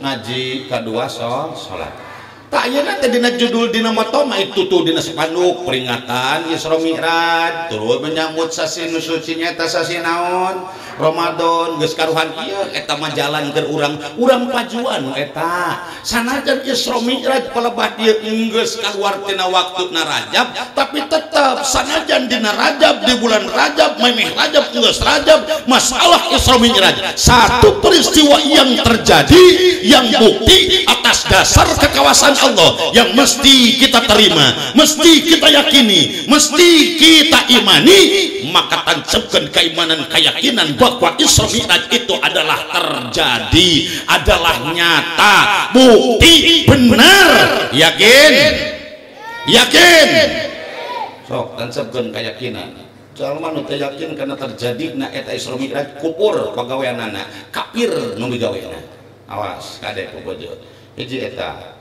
ngaji kedua so salat tak ayeuna teh dina judul dina moto mah itu tuh dina spanduk peringatan Isra Mi'raj turut menyambut sasi nu suci nyaeta sasi naon. Ramadan geus karuhan ieu eta mah jalan keur urang urang pajuan eta. Sanajan Isra Mi'raj palebat ieu geus kaluar tina waktuna Rajab tapi tetap sanajan dina Rajab di bulan Rajab memeh Rajab geus Rajab masalah Isra Mi'raj satu peristiwa yang terjadi yang bukti atas dasar kekawasan Allah yang mesti kita terima mesti kita yakini mesti kita imani maka tancapkan keimanan keyakinan bahwa Isra Mi'raj itu adalah terjadi adalah nyata bukti benar. Yakin? Yakin? Sok sebgen keyakinan. Jalma nu teh yakin karena terjadi na eta Isra Mi'raj kupur pagaweanana kafir nu bigaweana awas kade kubojo hiji eta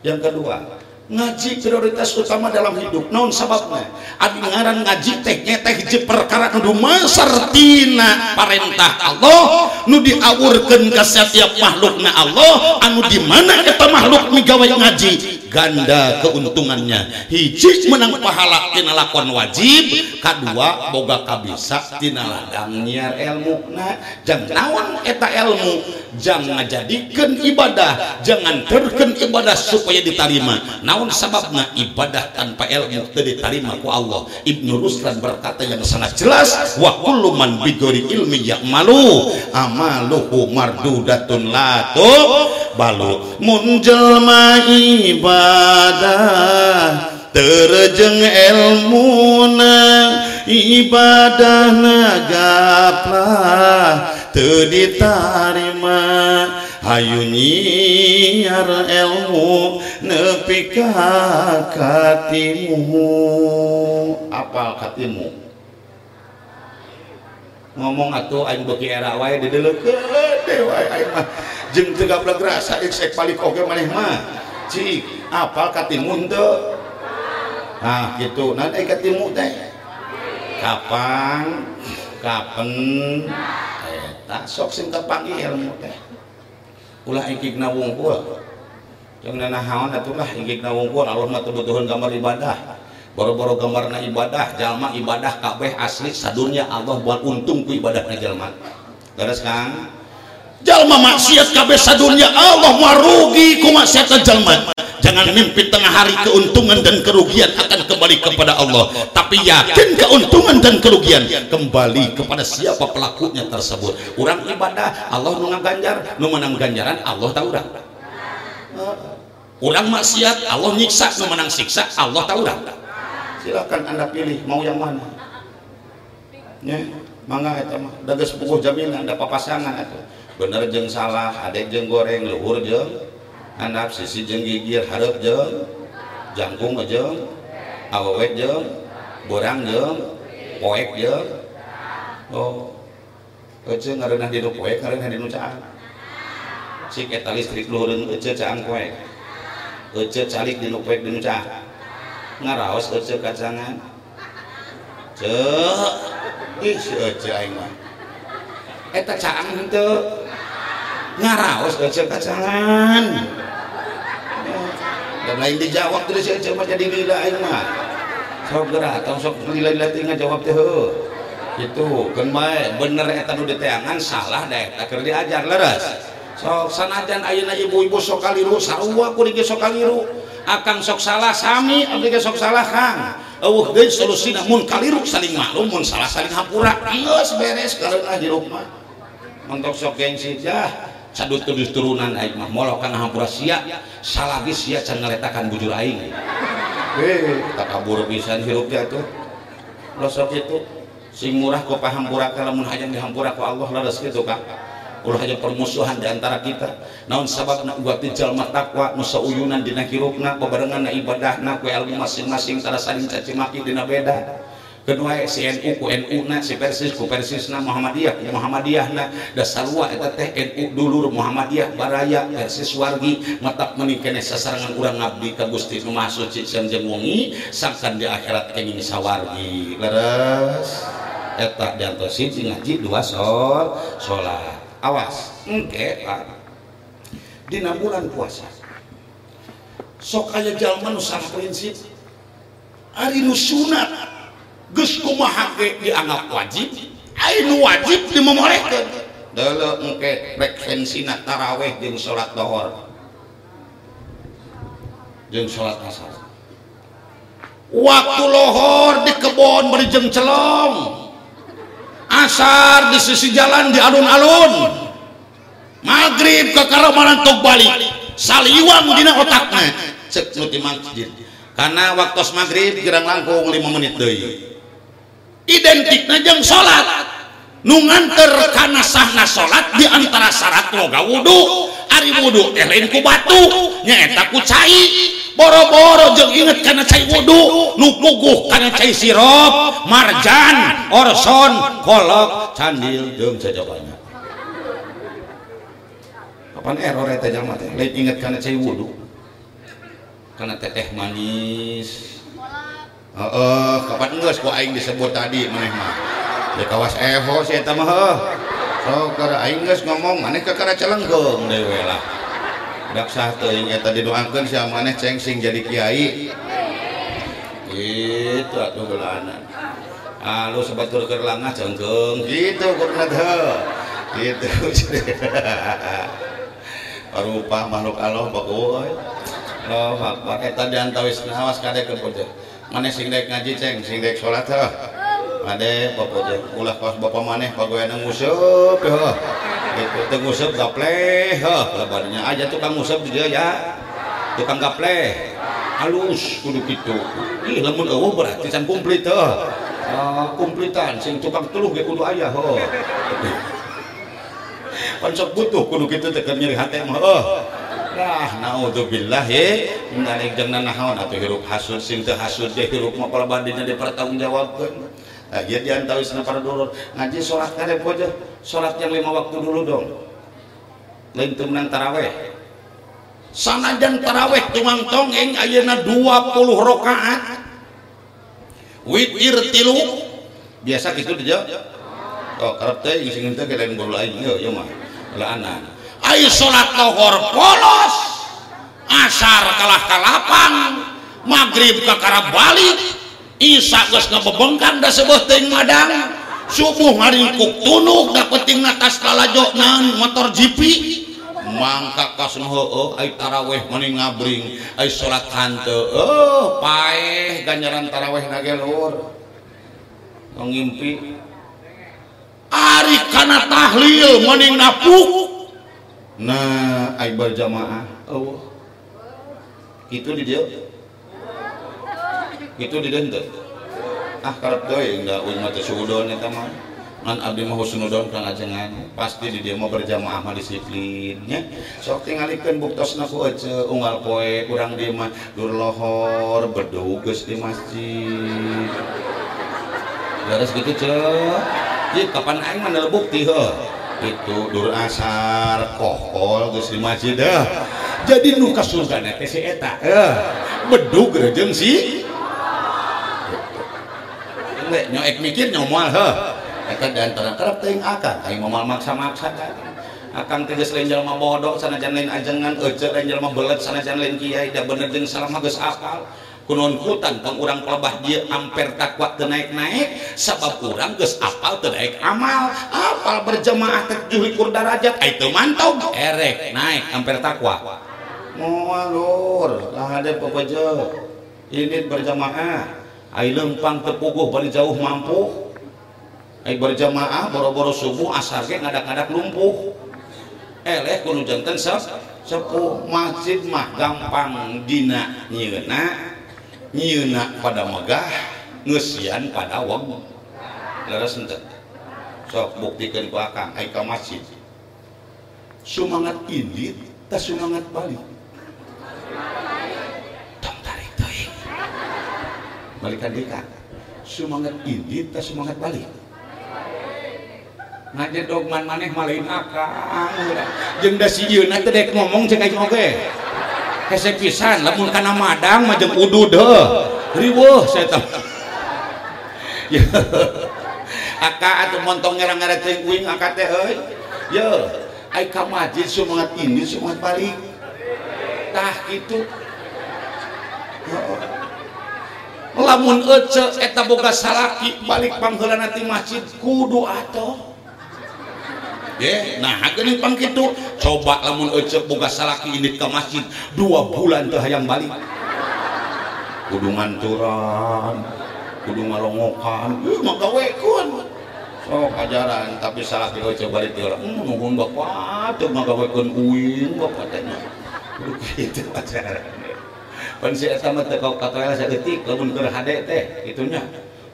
yang kedua ngaji prioritas utama dalam hidup. Non sababnya? Adi ngaran ngaji teh nyeteh je perkara kudu masar tina Allah nu diawurkeun ka setiap makhlukna Allah anu di mana eta makhluk migawe ngaji? Ganda keuntungannya. Hiji menang pahala tina lakon wajib. Kedua boga kabisa tina ladang nyiar ilmu. Nah jangan naon eta ilmu. Jangan ngajadikeun ibadah jangan terken ibadah supaya diterima naon sababna? Ibadah tanpa ilmu teu diterima ku Allah. Ibnu Ruslan berkata yang sangat jelas wa kullu man bigori ilmi ya'malu amaluhu mardudatun la balu. Mun jelma ibadah terjeng ilmuna ibadah nagaplah teditarima hayu nyiar ilmu nepi ka katimu. Apal katimu? Ngomong atuh aing beki era wae dideleukeun eh, wae aing mah. Jeung teu gablek rasa sek balik oge maneh mah. Cik apal katimu henteu nah gitu. Nah ai katimu teh. Kapan kapan eta sok sing kepanggih ilmu teh. Ulah ingkigna wungkul. Jeung nanahaon atulah ingkigna wungkul. Allah mah butuhun gambar ibadah. Boro-boro gambarna ibadah jalma ibadah kabeh asli sadunya Allah buat untung ku ibadahna jalma terus Kang jalma maksiat kabeh sadunya Allah marugi ku maksiat jalma. Jangan mimpi tengah hari keuntungan dan kerugian akan kembali kepada Allah. Tapi yakin keuntungan dan kerugian kembali kepada siapa pelakunya tersebut. Orang ibadah Allah menang ganjar nu menang ganjaran Allah tahu dah. Orang maksiat Allah nyiksa. Nu menang siksa Allah tahu dah. Silakan anda pilih mau yang mana. Ya mangga itu mah. Daga sepupuh jaminan ada papasangan itu bener jeng salah adek jeng goreng luhur jeng handap sisi jeng gigir harap jeng jangkung jeng awet jeng borang jeng poek jeng. Oh Ece ngarenah di nu poek ngarenah di nu caang cik eta listrik luhureun ece caang poek. Ece calik di nu poek di nu caang ngaraos ece kacangan. Cek. Ih si ece aing mah. Eta caang henteu ngaraos ece kacangan dan lain dijawab terus ece mah jadi lila aing sok gerak atau sok lila-lila tinggal jawab teh heuh. Gitu kan bae bener eta nu diteangan salah eta keur diajar leres. Sok sanajan ayeuna ibu-ibu sok kaliru sarua kuring sok kaliru. Akan sok salah sami abdi sok salah kang eueuh geus solusina mun kaliru saling maklum mun salah saling hampura. Geus beres kareuna hirup mah. Mentok sok gengsi jah sadut tudus turunan aing mah molok kang hampura sia. Salagi sia can ngaletakan bujur aing. Eh. Tak kabur pisan hirup dia tuh. Losok itu. Sing murah ku pahampura lamun hayang dihampura ku Allah leres kitu kang ulah aja permusuhan di antara kita. Naon sababna ugat jalma takwa nu sauyunan dina hirupna bebarengan na ibadahna ku ilmu masing-masing tara saling caci maki dina beda kedua si NU ku NU na si Persis ku Persis na Muhammadiyah ku Muhammadiyah na. Da sarua eta teh NU dulur Muhammadiyah baraya Persis wargi. Matak meuni keneh sasarangan urang ngabdi ka Gusti Nu Maha Suci jeung wengi sangkan di akhirat kenging sawargi leres. Eta diantosin si ngaji dua sol salat awas. Engke pak. Dina bulan puasa. Sok aya jalma nu prinsip. Ari nu sunat geus kumaha ge dianggap wajib. Ainu wajib dimomorehkeun deuleu engke rek sensina tarawih jeung salat dohor jeung salat asar. Waktu lohor di kebon beri jeung celong. Asar di sisi jalan di alun-alun. Maghrib ke karamanan tog balik. Saliwang dina otakna cek nu di masjid. Karena waktu maghrib kirang langkung 5 menit deui. identikna jeung salat. Nu nganter kana sahna salat di antara syarat loga wudu. Ari wudu lain ku batu nyaeta ku cai. Boro-boro jeung inget karena cai wudu, nu puguh karena cai sirop. Marjan orson kolok candil jeung sejabannya kapan error eta jalma teh? Lain inget karena cai wudu. karena teteh manis. Heeh, kapan geus ku aing disebut tadi maneh mah. Ya kawas Evo si eta mah heuh. So aing geus ngomong maneh ke kada celenggeng dewe lah. Dak sah teuing eta didoakeun sia maneh cengsing jadi kiai. Itu atuh geulanan. Ah lu sebatur keur langah cenggeng gitu kurna teh. Gitu. (laughs) Parupa makhluk Allah euy. Allahu Akbar eta diantawis awas kadek ke mana sing dek ngaji ceng? Sing dek sholat ha? Ade bapak je ulah pas bapak maneh pagawean nguseup heuh gitu teu nguseup gaple heuh lebarnya aja tukang nguseup dia ya. Tukang gaple halus kudu kitu ih lamun eueuh berarti can komplit heuh ah, kumplitan sing tukang tuluh ge kudu aya heuh pan sok butuh kudu kitu teh nyeri hate mah Nah, naudzubillah ya. Nalik jeung naon atuh hirup hasud sing teu hasud ge hirup mah palabadina dipertanggungjawabkeun. Nah, ieu diantawisna para dulur. Ngaji salat kade aja. Salat yang lima waktu dulu dong. Lain teu menang taraweh. Sanajan taraweh tumang tongeng ayeuna 20 rakaat. Witir tilu. Biasa gitu dia. Oh, karep teh sing teh lain bolu aing ieu ieu mah. Laanan. ayo salat lohor polos asar kalah kalapan magrib kakara balik Isa geus ngebebengkan da sebuah teuing madang subuh ngaringkuk tunuk da penting atas lalajo motor jipi mangka kas heueuh oh, ai tarawih mani ngabring ai salat hanteu oh paeh ganjaran tarawih nage lur ngimpi ari kana tahlil mani napuk. Nah ay berjamaah Allah. Itu di dia? Itu di dia ah karep deui enggak uing mah sudon eta mah. Ngan abdi mah husnudon kang ajengan pasti di dia mau berjamaah mah disiplinnya sok tingalikeun buktosna ku ece unggal poe urang di mah dur lohor bedeu geus di masjid. Garis gitu cek. Jadi kapan aing mana bukti heuh? Itu dur asar kohol geus di masjid dah jadi nu ka surga teh si eta eh. Bedug jeung si. Nek nyoek mikir nyomal heuh eta di antara kerap teuing akang aing momal maksa-maksa akang teh geus lain jalma bodoh sanajan lain ajengan euceuk lain jalma belet sanajan lain kiai da bener jeung salah mah geus apal kunon hutan tong pelebah dia amper takwa naik naik sebab kurang ges apal naik amal. Apal berjemaah terjuhi kur derajat itu mantau erek naik amper takwa mualur lah ada pepeje ini berjamaah ai lempang tepuguh bari jauh mampu. Ai berjamaah boro-boro subuh asar ge ngadak-ngadak lumpuh. Eleh kudu janten sepuh masjid mah gampang dina nyeuna nyiuna pada megah ngesian pada wong. Leres ente sok buktikan ku akang ai ka masjid. Semangat ini tak semangat balik. Tong tarik teuing balikan dika semangat ini tak semangat balik. Ngajet dogman maneh malain akang jeung da si teh dek ngomong cek aing oge hese pisan lamun kana madang mah jeung udud heuh riweuh tahu (laughs) ya. Aka atuh montong ngerang-ngerang teh uing aka teh euy ya. Ai ka masjid semangat ini semangat balik. Tah kitu. Lamun ece eta boga salaki balik pangheulana ti masjid kudu atoh nah geuning pang kitu. Coba lamun ecek boga salaki ini ke masjid dua bulan teh hayang balik. Kudu nganturan kudu ngalongokan. Ieu mah gawekeun sok ajaran tapi salaki ecek balik teh hmm nuhun bapak teu ngagawekeun uing bapak teh kudu kitu ajaran pan si eta mah teh katoel saeutik lamun keur hade teh kitunya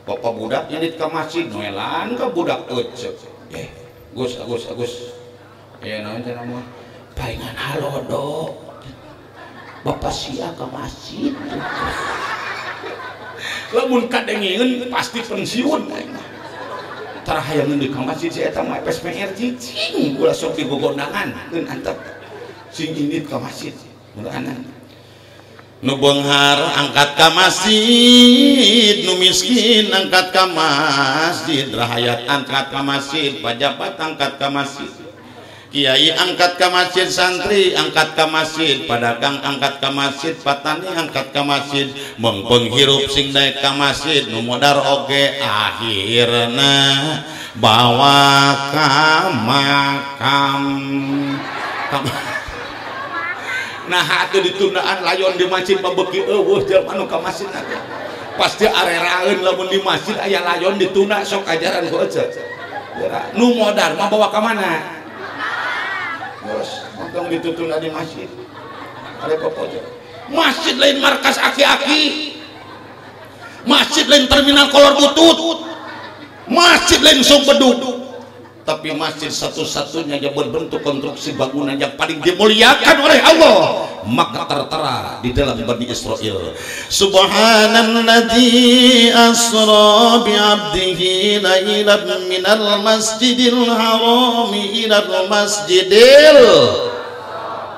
bapak budak nyadit ka masjid noelan ka budak ecek. Eh Gus Agus Agus. Ya naon teh nama palingan halodo. Bapak sia ke masjid. Lamun kadengeun pasti pensiun. Tara hayang di ka masjid si eta mah PSPR cicing. Ulah sok digogondangan antep sing indit ka masjid. Muranan nubenghar angkat ka masjid nu miskin angkat ka masjid. Rahayat angkat ka masjid pajabat angkat ka masjid. Kiai angkat ke masjid santri angkat ke masjid pedagang angkat ke masjid patani angkat ke masjid. Mengpenghirup sing naik ke masjid nu modar oge akhirna bawa ka makam nah itu ditundaan layon di masjid pabeki eueuh jelema nu ka masjid pasti areraeun lamun di masjid aya layon ditunda sok ajaran ku aja nu modar mah bawa ka mana Terus untung ditutun di masjid. Ada popojo. Masjid lain markas aki-aki. Masjid lain terminal kolor butut. Masjid lain beduk tapi masjid satu-satunya yang berbentuk konstruksi bangunan yang paling dimuliakan oleh Allah maka tertera di dalam Bani Israel. Subhanalladzi asra bi 'abdihi lailan minal masjidil haram ila masjidil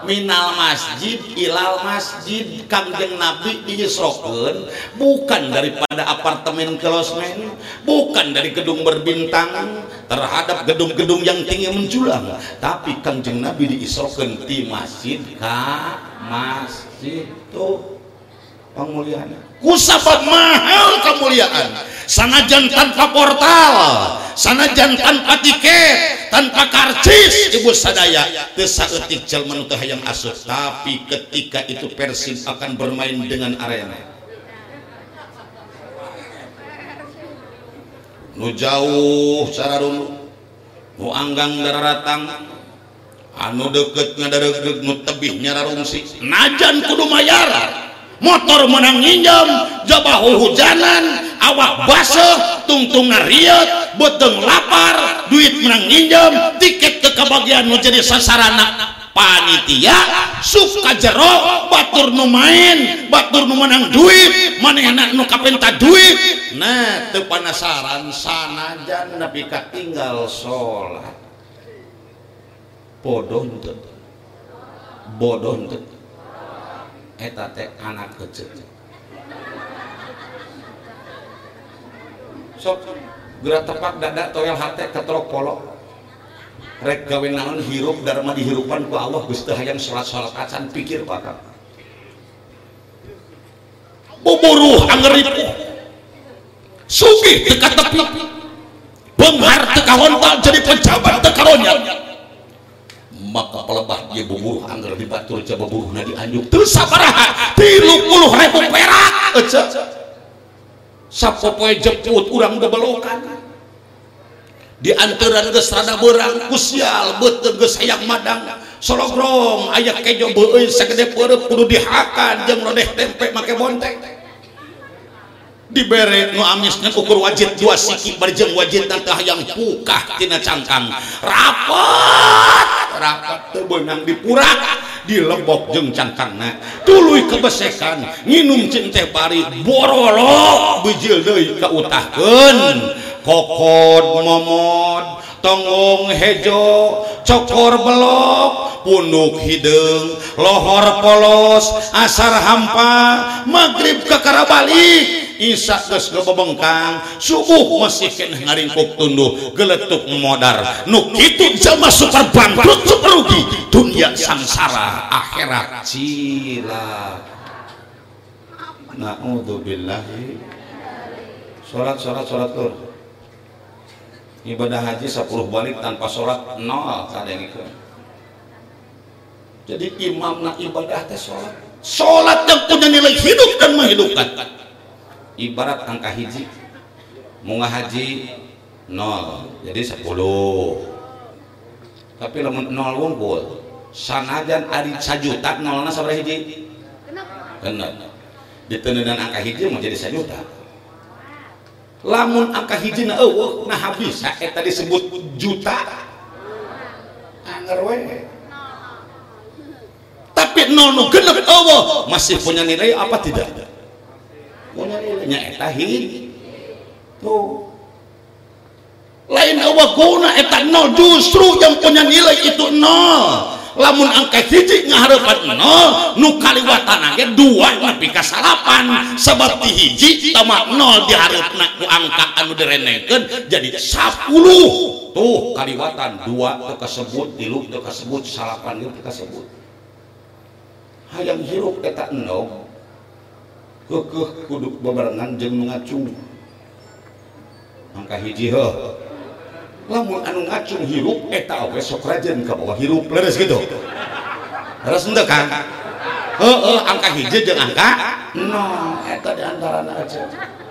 minal masjid ilal masjid. Kangjeng nabi diisrokeun bukan daripada apartemen kelosmen bukan dari gedung berbintang terhadap gedung-gedung yang tinggi menjulang. Tapi kangjeng nabi diisrokeun di masjid ka masjid tuh pemuliaan kusabab mahal kemuliaan. Sanajan tanpa portal sanajan tanpa tiket tanpa karcis ibu sadaya tesaetik jalma nu yang asuh tapi ketika itu Persib akan bermain dengan arena. Nu jauh cara dulu. Nu anggang dararatang anu deket ngadareg nu tebih najan kudu mayar motor menang nginjam jabah hujanan awak basah tungtung ngariat beteng lapar duit menang nginjam tiket ke kebagian menjadi sasarana panitia suka jero batur nu main batur nu menang duit mana enak nu kapenta duit? Nah teu penasaran sanajan tapi tinggal sholat. Bodoh bodoh eta teh anak kecil sok gerak tepak dada toyel hati ketrok polo rek gawe naon hirup dharma dihirupan ku Allah Gusti hayang salat salat acan pikir pakar buburuh angeripuh sugih teka tepi. Benghar teka hontal jadi pejabat teka ronyat maka pelebah dia bubuh anggar dibatur coba bubuh nadi anjuk terus sabaraha tilu puluh ribu perak. Ece sapopoe jemput urang udah belokan. Di antaran geus rada beurang kusial beuteung geus hayang madang. Sorogrong aya kejo beueuy sagede peureup kudu dihakan jeung lodeh tempe make bonteng dibere nu amisnya kukur wajib dua sikit berjeng wajib tante hayang pukah tina cangkang. Rapat masyarakat tebenang dipurak dilebok jeng cangkangna. Tuluy kebesekan nginum cinte pari borolo bijil deui kautahkeun. Kokod momod tonggong hejo cokor belok punduk hidung lohor polos asar hampa maghrib ke karabalik Isa geus ngebebengkang subuh masih kena ngaringkuk tunduh geletuk modar nu kitu jalma super bangkrut super rugi dunia samsara akhirat. Cila. Na'udzubillahi. Sholat, sholat, sholat tur Ibadah haji 10 balik tanpa sholat nol kadang itu Jadi imam nak ibadah teh sholat. Sholat yang punya nilai hidup dan menghidupkan. Ibarat angka hiji. Munga haji nol. Jadi 10 tapi lamun nol wungkul sanajan ari sajuta nolna sabaraha hiji? Genep diteuneunan angka hiji menjadi sajuta lamun angka hiji na eueuh nah habis eta disebut juta. Anger we. Tapi nol nu genep eueuh masih punya nilai apa tidak? Punya nilainya eta tuh. Lain awak guna eta nol. Justru yang punya nilai itu nol lamun angka hiji ngaharepan nol nu kaliwatan ge dua nepi ka salapan. Sebab ti hiji tamak nol diharepna ku angka anu direnengkeun jadi 10 tuh kaliwatan dua teu kasebut tilu teu kasebut salapan teu kasebut. Hayang hirup eta enom kekeh kudu bebarengan jeung ngacung angka hiji heuh. Lamun anu ngacung hirup eta oge sok rajin ka bawah hirup. Leres gitu? Leres henteu kan heeh angka hiji jeung angka? No eta di antara aja.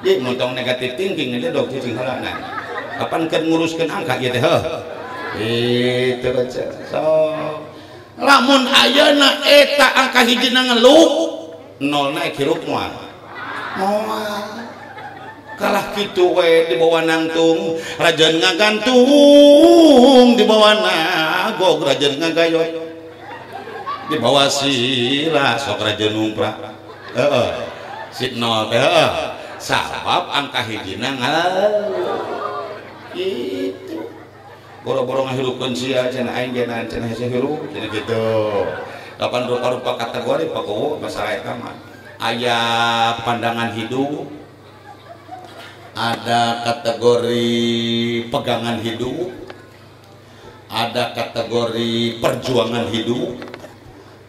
Di motong negatif thinking ini dok cicing halana. Kapan kan nguruskeun angka ieu teh heuh itu baca so lamun ayeuna eta angka hiji na ngeluh nol naik hirup moal. Moal kalah gitu we di bawah nangtung rajan ngagantung di bawah nagog rajan ngagayot. Di bawah sila sok rajan numpra. Heeh si nol teh heeh sabab angka hijina itu boro-boro ngahirupkeun sia cenah aing cenah cenah hese hirup cenah gitu. Kapan rupa-rupa kategori pakowo masalah eta mah aya pandangan hidup ada kategori pegangan hidup. Ada kategori perjuangan hidup.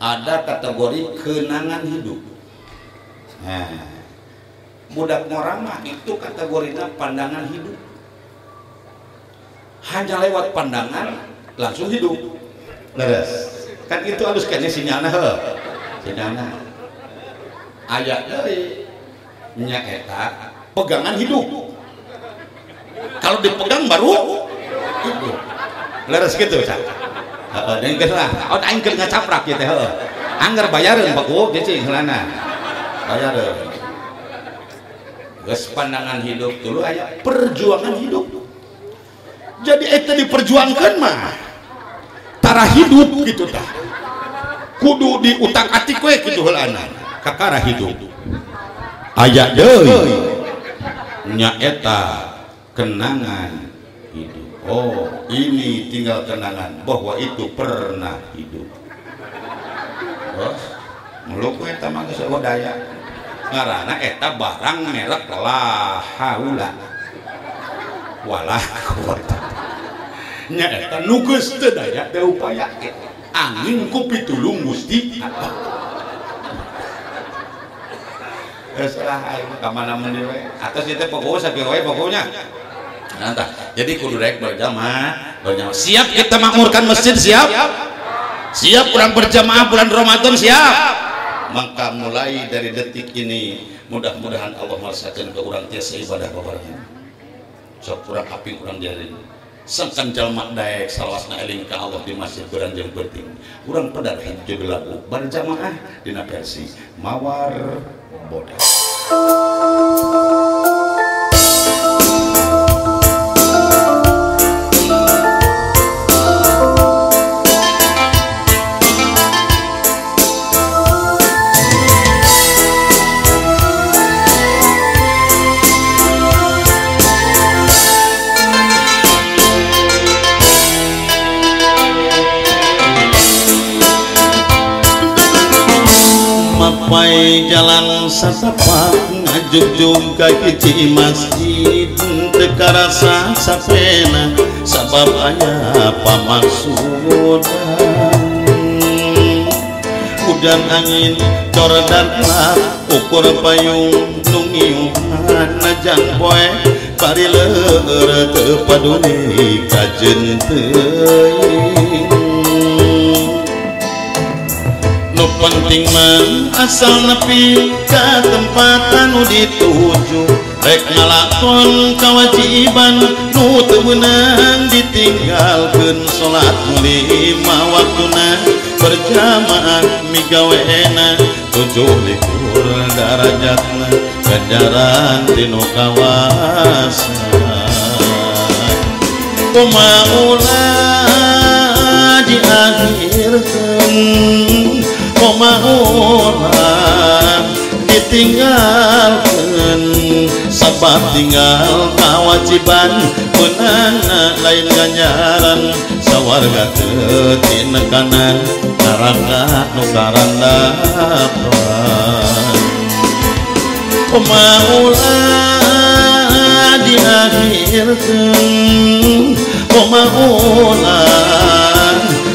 Ada kategori kenangan hidup. Nah budak morama itu kategorinya pandangan hidup. Hanya lewat pandangan langsung hidup. Leres kan itu harus kayaknya sinyalnya he. Sinyalnya ayat dari nyaketa pegangan hidup. Kalau dipegang baru hidup. Leres gitu cak. Dan geus lah. Oh aing keur ngacaprak teh heuh anggar bayareun Pak Ku cicing heulana bayareun. Geus pandangan hidup dulu aya perjuangan hidup. Jadi eta diperjuangkan mah tara hidup gitu tah kudu diutak atik we kitu heulana kakara hidup. Aya deui nyaeta kenangan hidup. Oh ini tinggal kenangan bahwa itu pernah hidup. Oh meluk eta mah geus daya. Ngaranna eta barang merek la haula wala quwata nyaeta nu geus teu daya teu upaya. Angin ku pitulung salah aing kamana meni we atas itu pokoknya saking we pokoknya Nanta. Jadi kudu berjamaah, berjamaah. Siap kita makmurkan masjid siap? Siap kurang berjamaah bulan Ramadan siap? Maka mulai dari detik ini mudah-mudahan Allah merasakan ke orang tiasa ibadah babarnya. Sok kurang api kurang jari. Sangkan jalma daek salawasna eling ka Allah di masjid beranjang penting. Kurang pedar hijau lagu berjamaah dina versi mawar bodas. Umay jalan satapak ngajugjug ka hiji masjid. Teu karasa sapena sabab aya pamaksudan hujan angin tor datna ukur payung nu ngiungan najang poe bari leur teu paduli penting man asal nepi ka tempat anu dituju. Rek ngalakon kewajiban nu teu meunang ditinggalkeun salat lima waktuna. Berjamaah migawena tujuh likur darajatna ganjaran tinu kawasan kumaha diakhirkeun orang ditinggalkan. Sebab tinggal kewajiban punana lain ganjaran. Sawarga tetina kanan neraka nu karandapan Pemaula diakhirkan Pemaula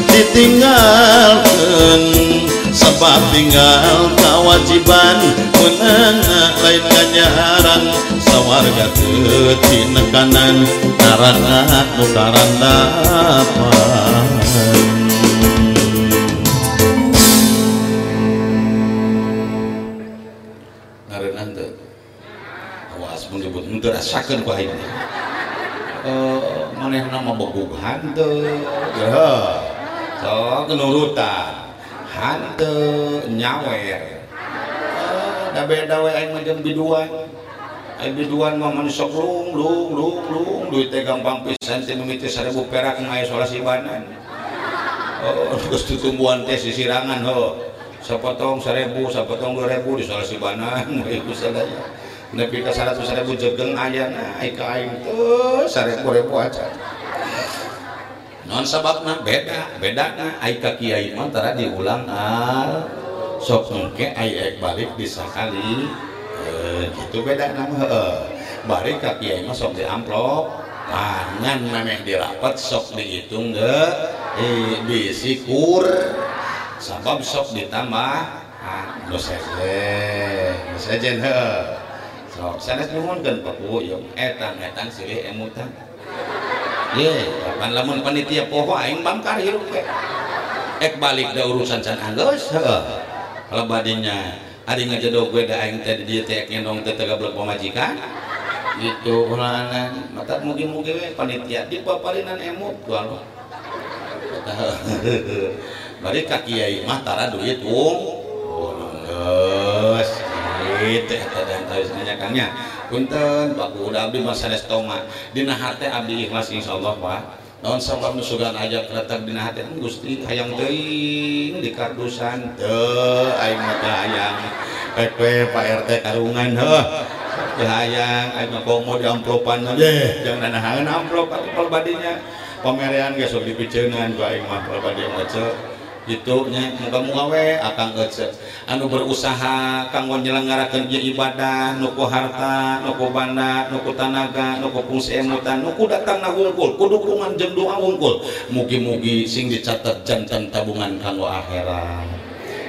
ditinggalkan sebab tinggal kewajiban menang lain kanyaran sawarga tetina kanan neraka nu karandapan ngarenan teu awas mun disebut henteu rasakeun ku aing eh maneh nama bogohan teu ya sok nurutan hanteu nyawer da beda we aing mah biduan. Aing biduan mah mun sok lung lung lung lung duit teh gampang pisan teh mimiti 1000 perak mah aya solas ibanan oh (laughs) terus tutumbuhan teh sisirangan ho. Sapotong seribu sapotong dua ribu di soal sibanan. (laughs) Itu sadaya. Nepi ka seratus ribu jegeng ayana aing ka aing tuh seribu ribu aja non sababna beda beda na aing ka kiai mah tara diulang al. Sok engke ek balik bisa kali. Eh, gitu beda nama heeh. Balik ka mah sok di amplop tangan maneh dirapat sok dihitung ge eh, bisi kur. Sabab sok ditambah ah, nu sejen nu sejen heuh sok sanes nuhunkeun Pak Uyung etan etan silih emutan ye kapan lamun panitia poho aing bangkar hirup we. Ek balik da urusan can anggeus heuh kalau badinya ari ngajodoh gue da aing teh di dieu teh ngendong teh teu pamajikan. Itu ulanan mata mugi-mugi we panitia di paparinan emut tuan (laughs) bari ka kiai mah tara duit ung geus gitu eta dan tahu nanya kangnya punten Pak Uda abdi mah sanes toma dina hate abdi ikhlas insyaallah Pak. Naon sabab nu sugan aja kretek dina hate Gusti. Hayang teuing di kardusan teu aing mah teu hayang. Pepe Pak RT karungan heuh teu hayang aing mah komo di amplopan ye. Jangan nanahaeun amplop atuh badinya. Pamerean geus sok dipiceunan ku aing mah badi mah gitu nya muga-muga we akang ece anu berusaha kanggo nyelenggarakeun ieu ibadah nuku harta nuku banda nuku tanaga nuku fungsi emutan nuku datang na wungkul ku dukungan jeung doa wungkul mugi-mugi sing dicatat jantan tabungan kanggo akhirat.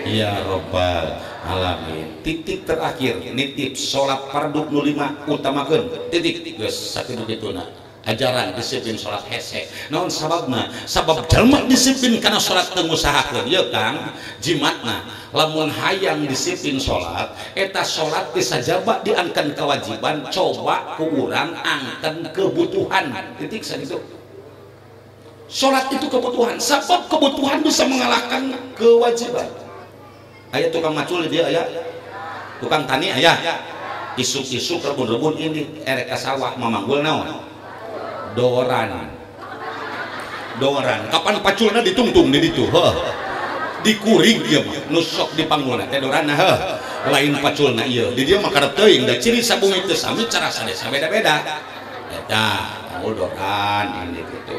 Ya robbal alamin. Titik terakhir nitip sholat fardu nu lima utamakeun. Titik. Geus sakitu dituna ajaran disiplin sholat hese naon sababna? Sabab jalma disiplin karena sholat tengusahakeun ya kang. Jimatna. Lamun hayang disiplin sholat eta bisa jabak diangkan kewajiban coba ku angkan kebutuhan. Titik sakitu sholat itu kebutuhan. Sebab kebutuhan bisa mengalahkan kewajiban. Ayat tukang macul dia ayat tukang tani ayah isu-isu rebun-rebun ini erek sawah mamanggul naon doran. Doran. Kapan paculna ditungtung di ditu? Heuh dikuring dia mah. Nusok di panggulna teh doran heuh lain paculna ieu di dia mah karep teuing da ciri sabung itu sami cara sadesa beda-beda. Eta panggul doran ini gitu.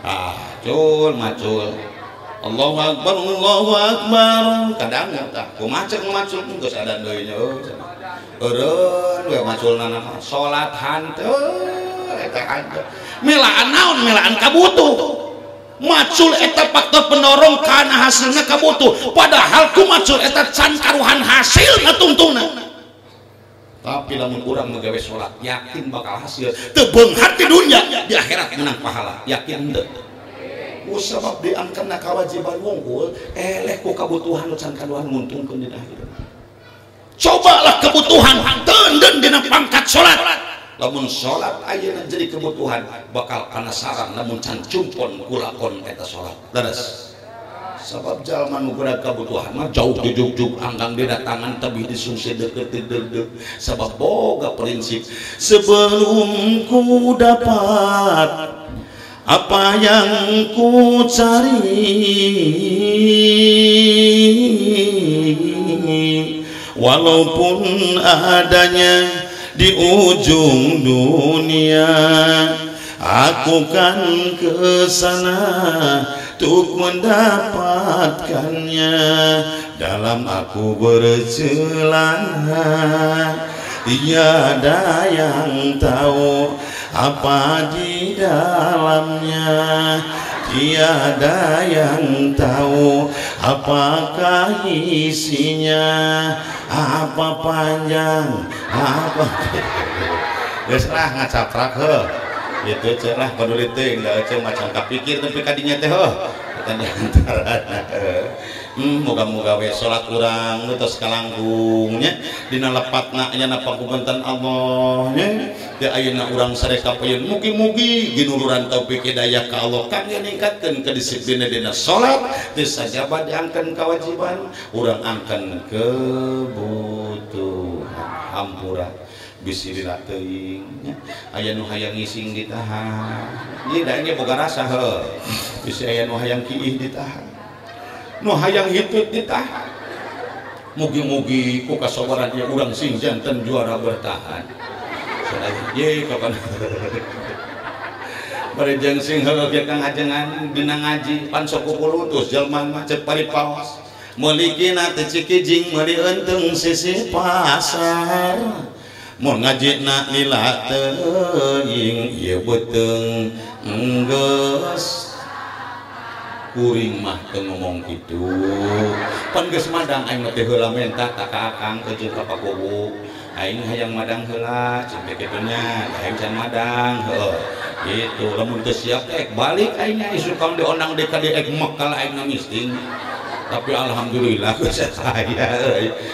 Ah cul macul Allahu Akbar Allahu Akbar. Kadang tah kumaha cek macul geus ada deui nya eureun we maculna salat hanteu melaan naon? Melaan kabutuh. Macul eta faktor pendorong karena hasilnya kabutuh. Padahal ku macul eta can karuhan hasil ngatungtungna tapi lamun kurang menggawe sholat yakin bakal hasil. Tebenghar di dunia di akhirat menang pahala. Yakin deh usabab diangkat kewajiban wungkul eleh ku kebutuhan nu can kaduhan nguntungkeun di akhirat. Cobalah kebutuhan tenden dina pangkat sholat lamun sholat ayeuna jadi kebutuhan bakal kana sarang namun can cumpon kulakon eta sholat. Leres. Sabab jalma nu kebutuhan mah jauh jujuk anggang didatangan tapi disungsi deket deket sabab boga prinsip sebelum ku dapat apa yang ku cari walaupun adanya di ujung dunia. Aku kan ke sana untuk mendapatkannya. Dalam aku bercelana tiada yang tahu apa di dalamnya tiada yang tahu apakah isinya apa panjang apa (laughs) geus lah ngacaprak heuh itu celah peduli enggak ceu macam kapikir tapi kadinya teh heuh kita di antara hmm, moga-moga we salat urang terus kalanggungnya. Dina lepatna nya napa kupunten Allah nya di ayeuna urang sareka payeun mugi-mugi ginuluran taufik hidayah ka Allah. Kangge ningkatkeun kedisiplinan dina salat teu sajaba diangkeun kewajiban. Urang angkeun kebutuhan hampura. Bisi dina teuing aya nu hayang ngising ditahan ieu da ge boga rasa heuh bisi aya nu hayang kiih ditahan nu hayang hitut ditahan mugi-mugi ku kasabaran ya urang sing janten juara bertahan. Ye kapan? (laughs) Bari jeung sing heueuh ge kang ajengan dina ngaji pan sok kulutus jelema mah cek paripaos meulikina teu cikijing meuli eunteng sisi pasar. Mun ngajina lila teuing ieu beuteung enggeus kuring mah teu ngomong kitu pan geus madang aing teh heula menta ka akang jeung ka pakubu aing hayang madang heula cek kitu nya aing can madang heuh gitu lamun teu siap ek balik aing isu kaon diondang deui ka ek mekal aing namisting tapi alhamdulillah (laughs) geus saya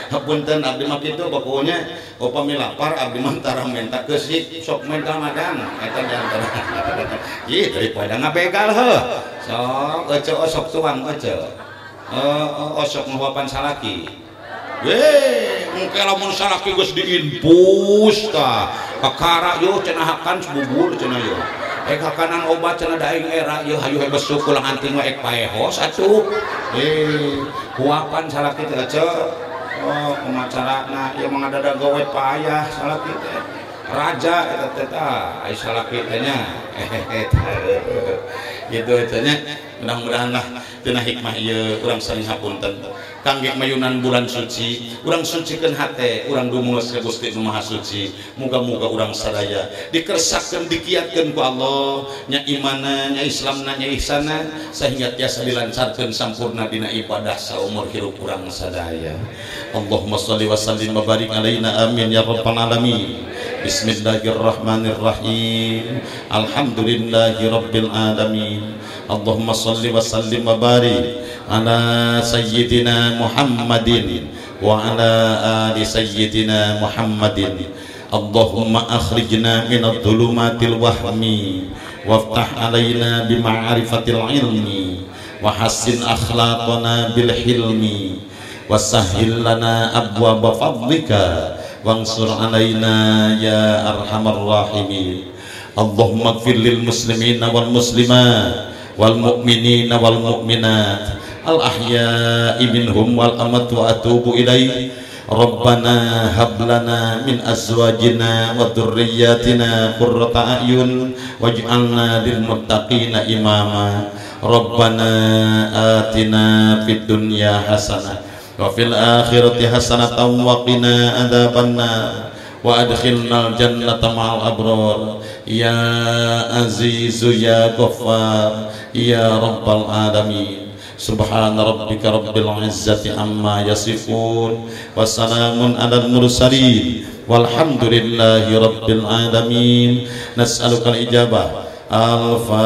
hapunten abdi mah kitu bakunya upami lapar abdi mah tara menta keusik sok menta madang. Eta di antara (laughs) ieu daripada ngabegal heuh sok ece sok tuang ece uh, osok ngawapan salaki Weh, mungkin lamun salaki geus diinpus tah. Kakara yo cenahakan sebubur cenah yo. Ek hakanan obat cenah daing era yo hayu hebes kulang anting wa ek paehos atuh. Eh, kuapan salaki teh ece. Oh, kumacarana ieu mangadadag gawe payah salaki. raja Aisyahnya (laughs) gitu itunya mudah-mudahanlah tina hikmah ieu urang saling hapunten. Kangge mayunan bulan suci urang sucikeun hate urang dumulas ka Gusti Nu Maha Suci. Muga-muga urang sadaya. Dikersakeun dikiatkeun ku Allah. Nya imana nya islamna nya ihsana sehingga tiasa dilancarkeun sampurna dina ibadah saumur hirup urang sadaya. Allahumma shalli wa sallim wa barik alaina. Amin ya rabbal alamin. Bismillahirrahmanirrahim Alhamdulillahi rabbil alamin Allahumma shalli wa sallim wa barik على سيدنا محمد وعلى آل سيدنا محمد اللهم أخرجنا من الظلمات الوهم وافتح علينا بمعرفة العلم وحسن أخلاقنا بالحلم وسهل لنا أبواب فضلك wansur alaina ya arhamar rahimin. Allahumma gfir lil wal muslimat wal mu'minina wal mu'minat. Al ahya'i minhum wal amat atubu ilaih Rabbana hablana min azwajina wa dhurriyyatina qurrata a'yun waj'alna imama. Atina fid dunya الدنيا حسنة وفي الآخرة حسنة وقنا عذاب النار وأدخلنا الجنة مع الأبرار يا عزيز يا غفار يا رب العالمين سبحان ربك رب العزة عما يصفون وسلام على المرسلين والحمد لله رب العالمين نسألك الإجابة الفاتحة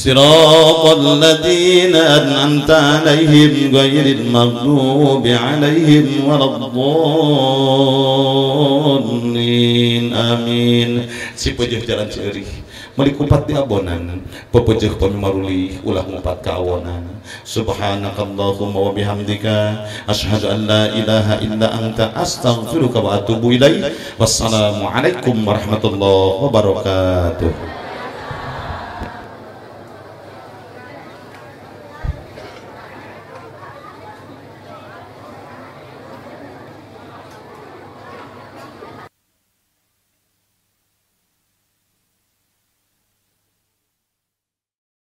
صراط الذين أنعمت عليهم غير المغضوب عليهم ولا الضالين آمين si pujuh jalan ceuri melikupat di abonan pepejeh pamimaruli ulah ngumpat ka awonan subhanakallahumma wa bihamdika asyhadu an la ilaha illa anta astaghfiruka wa atubu ilaik wassalamu alaikum warahmatullahi wabarakatuh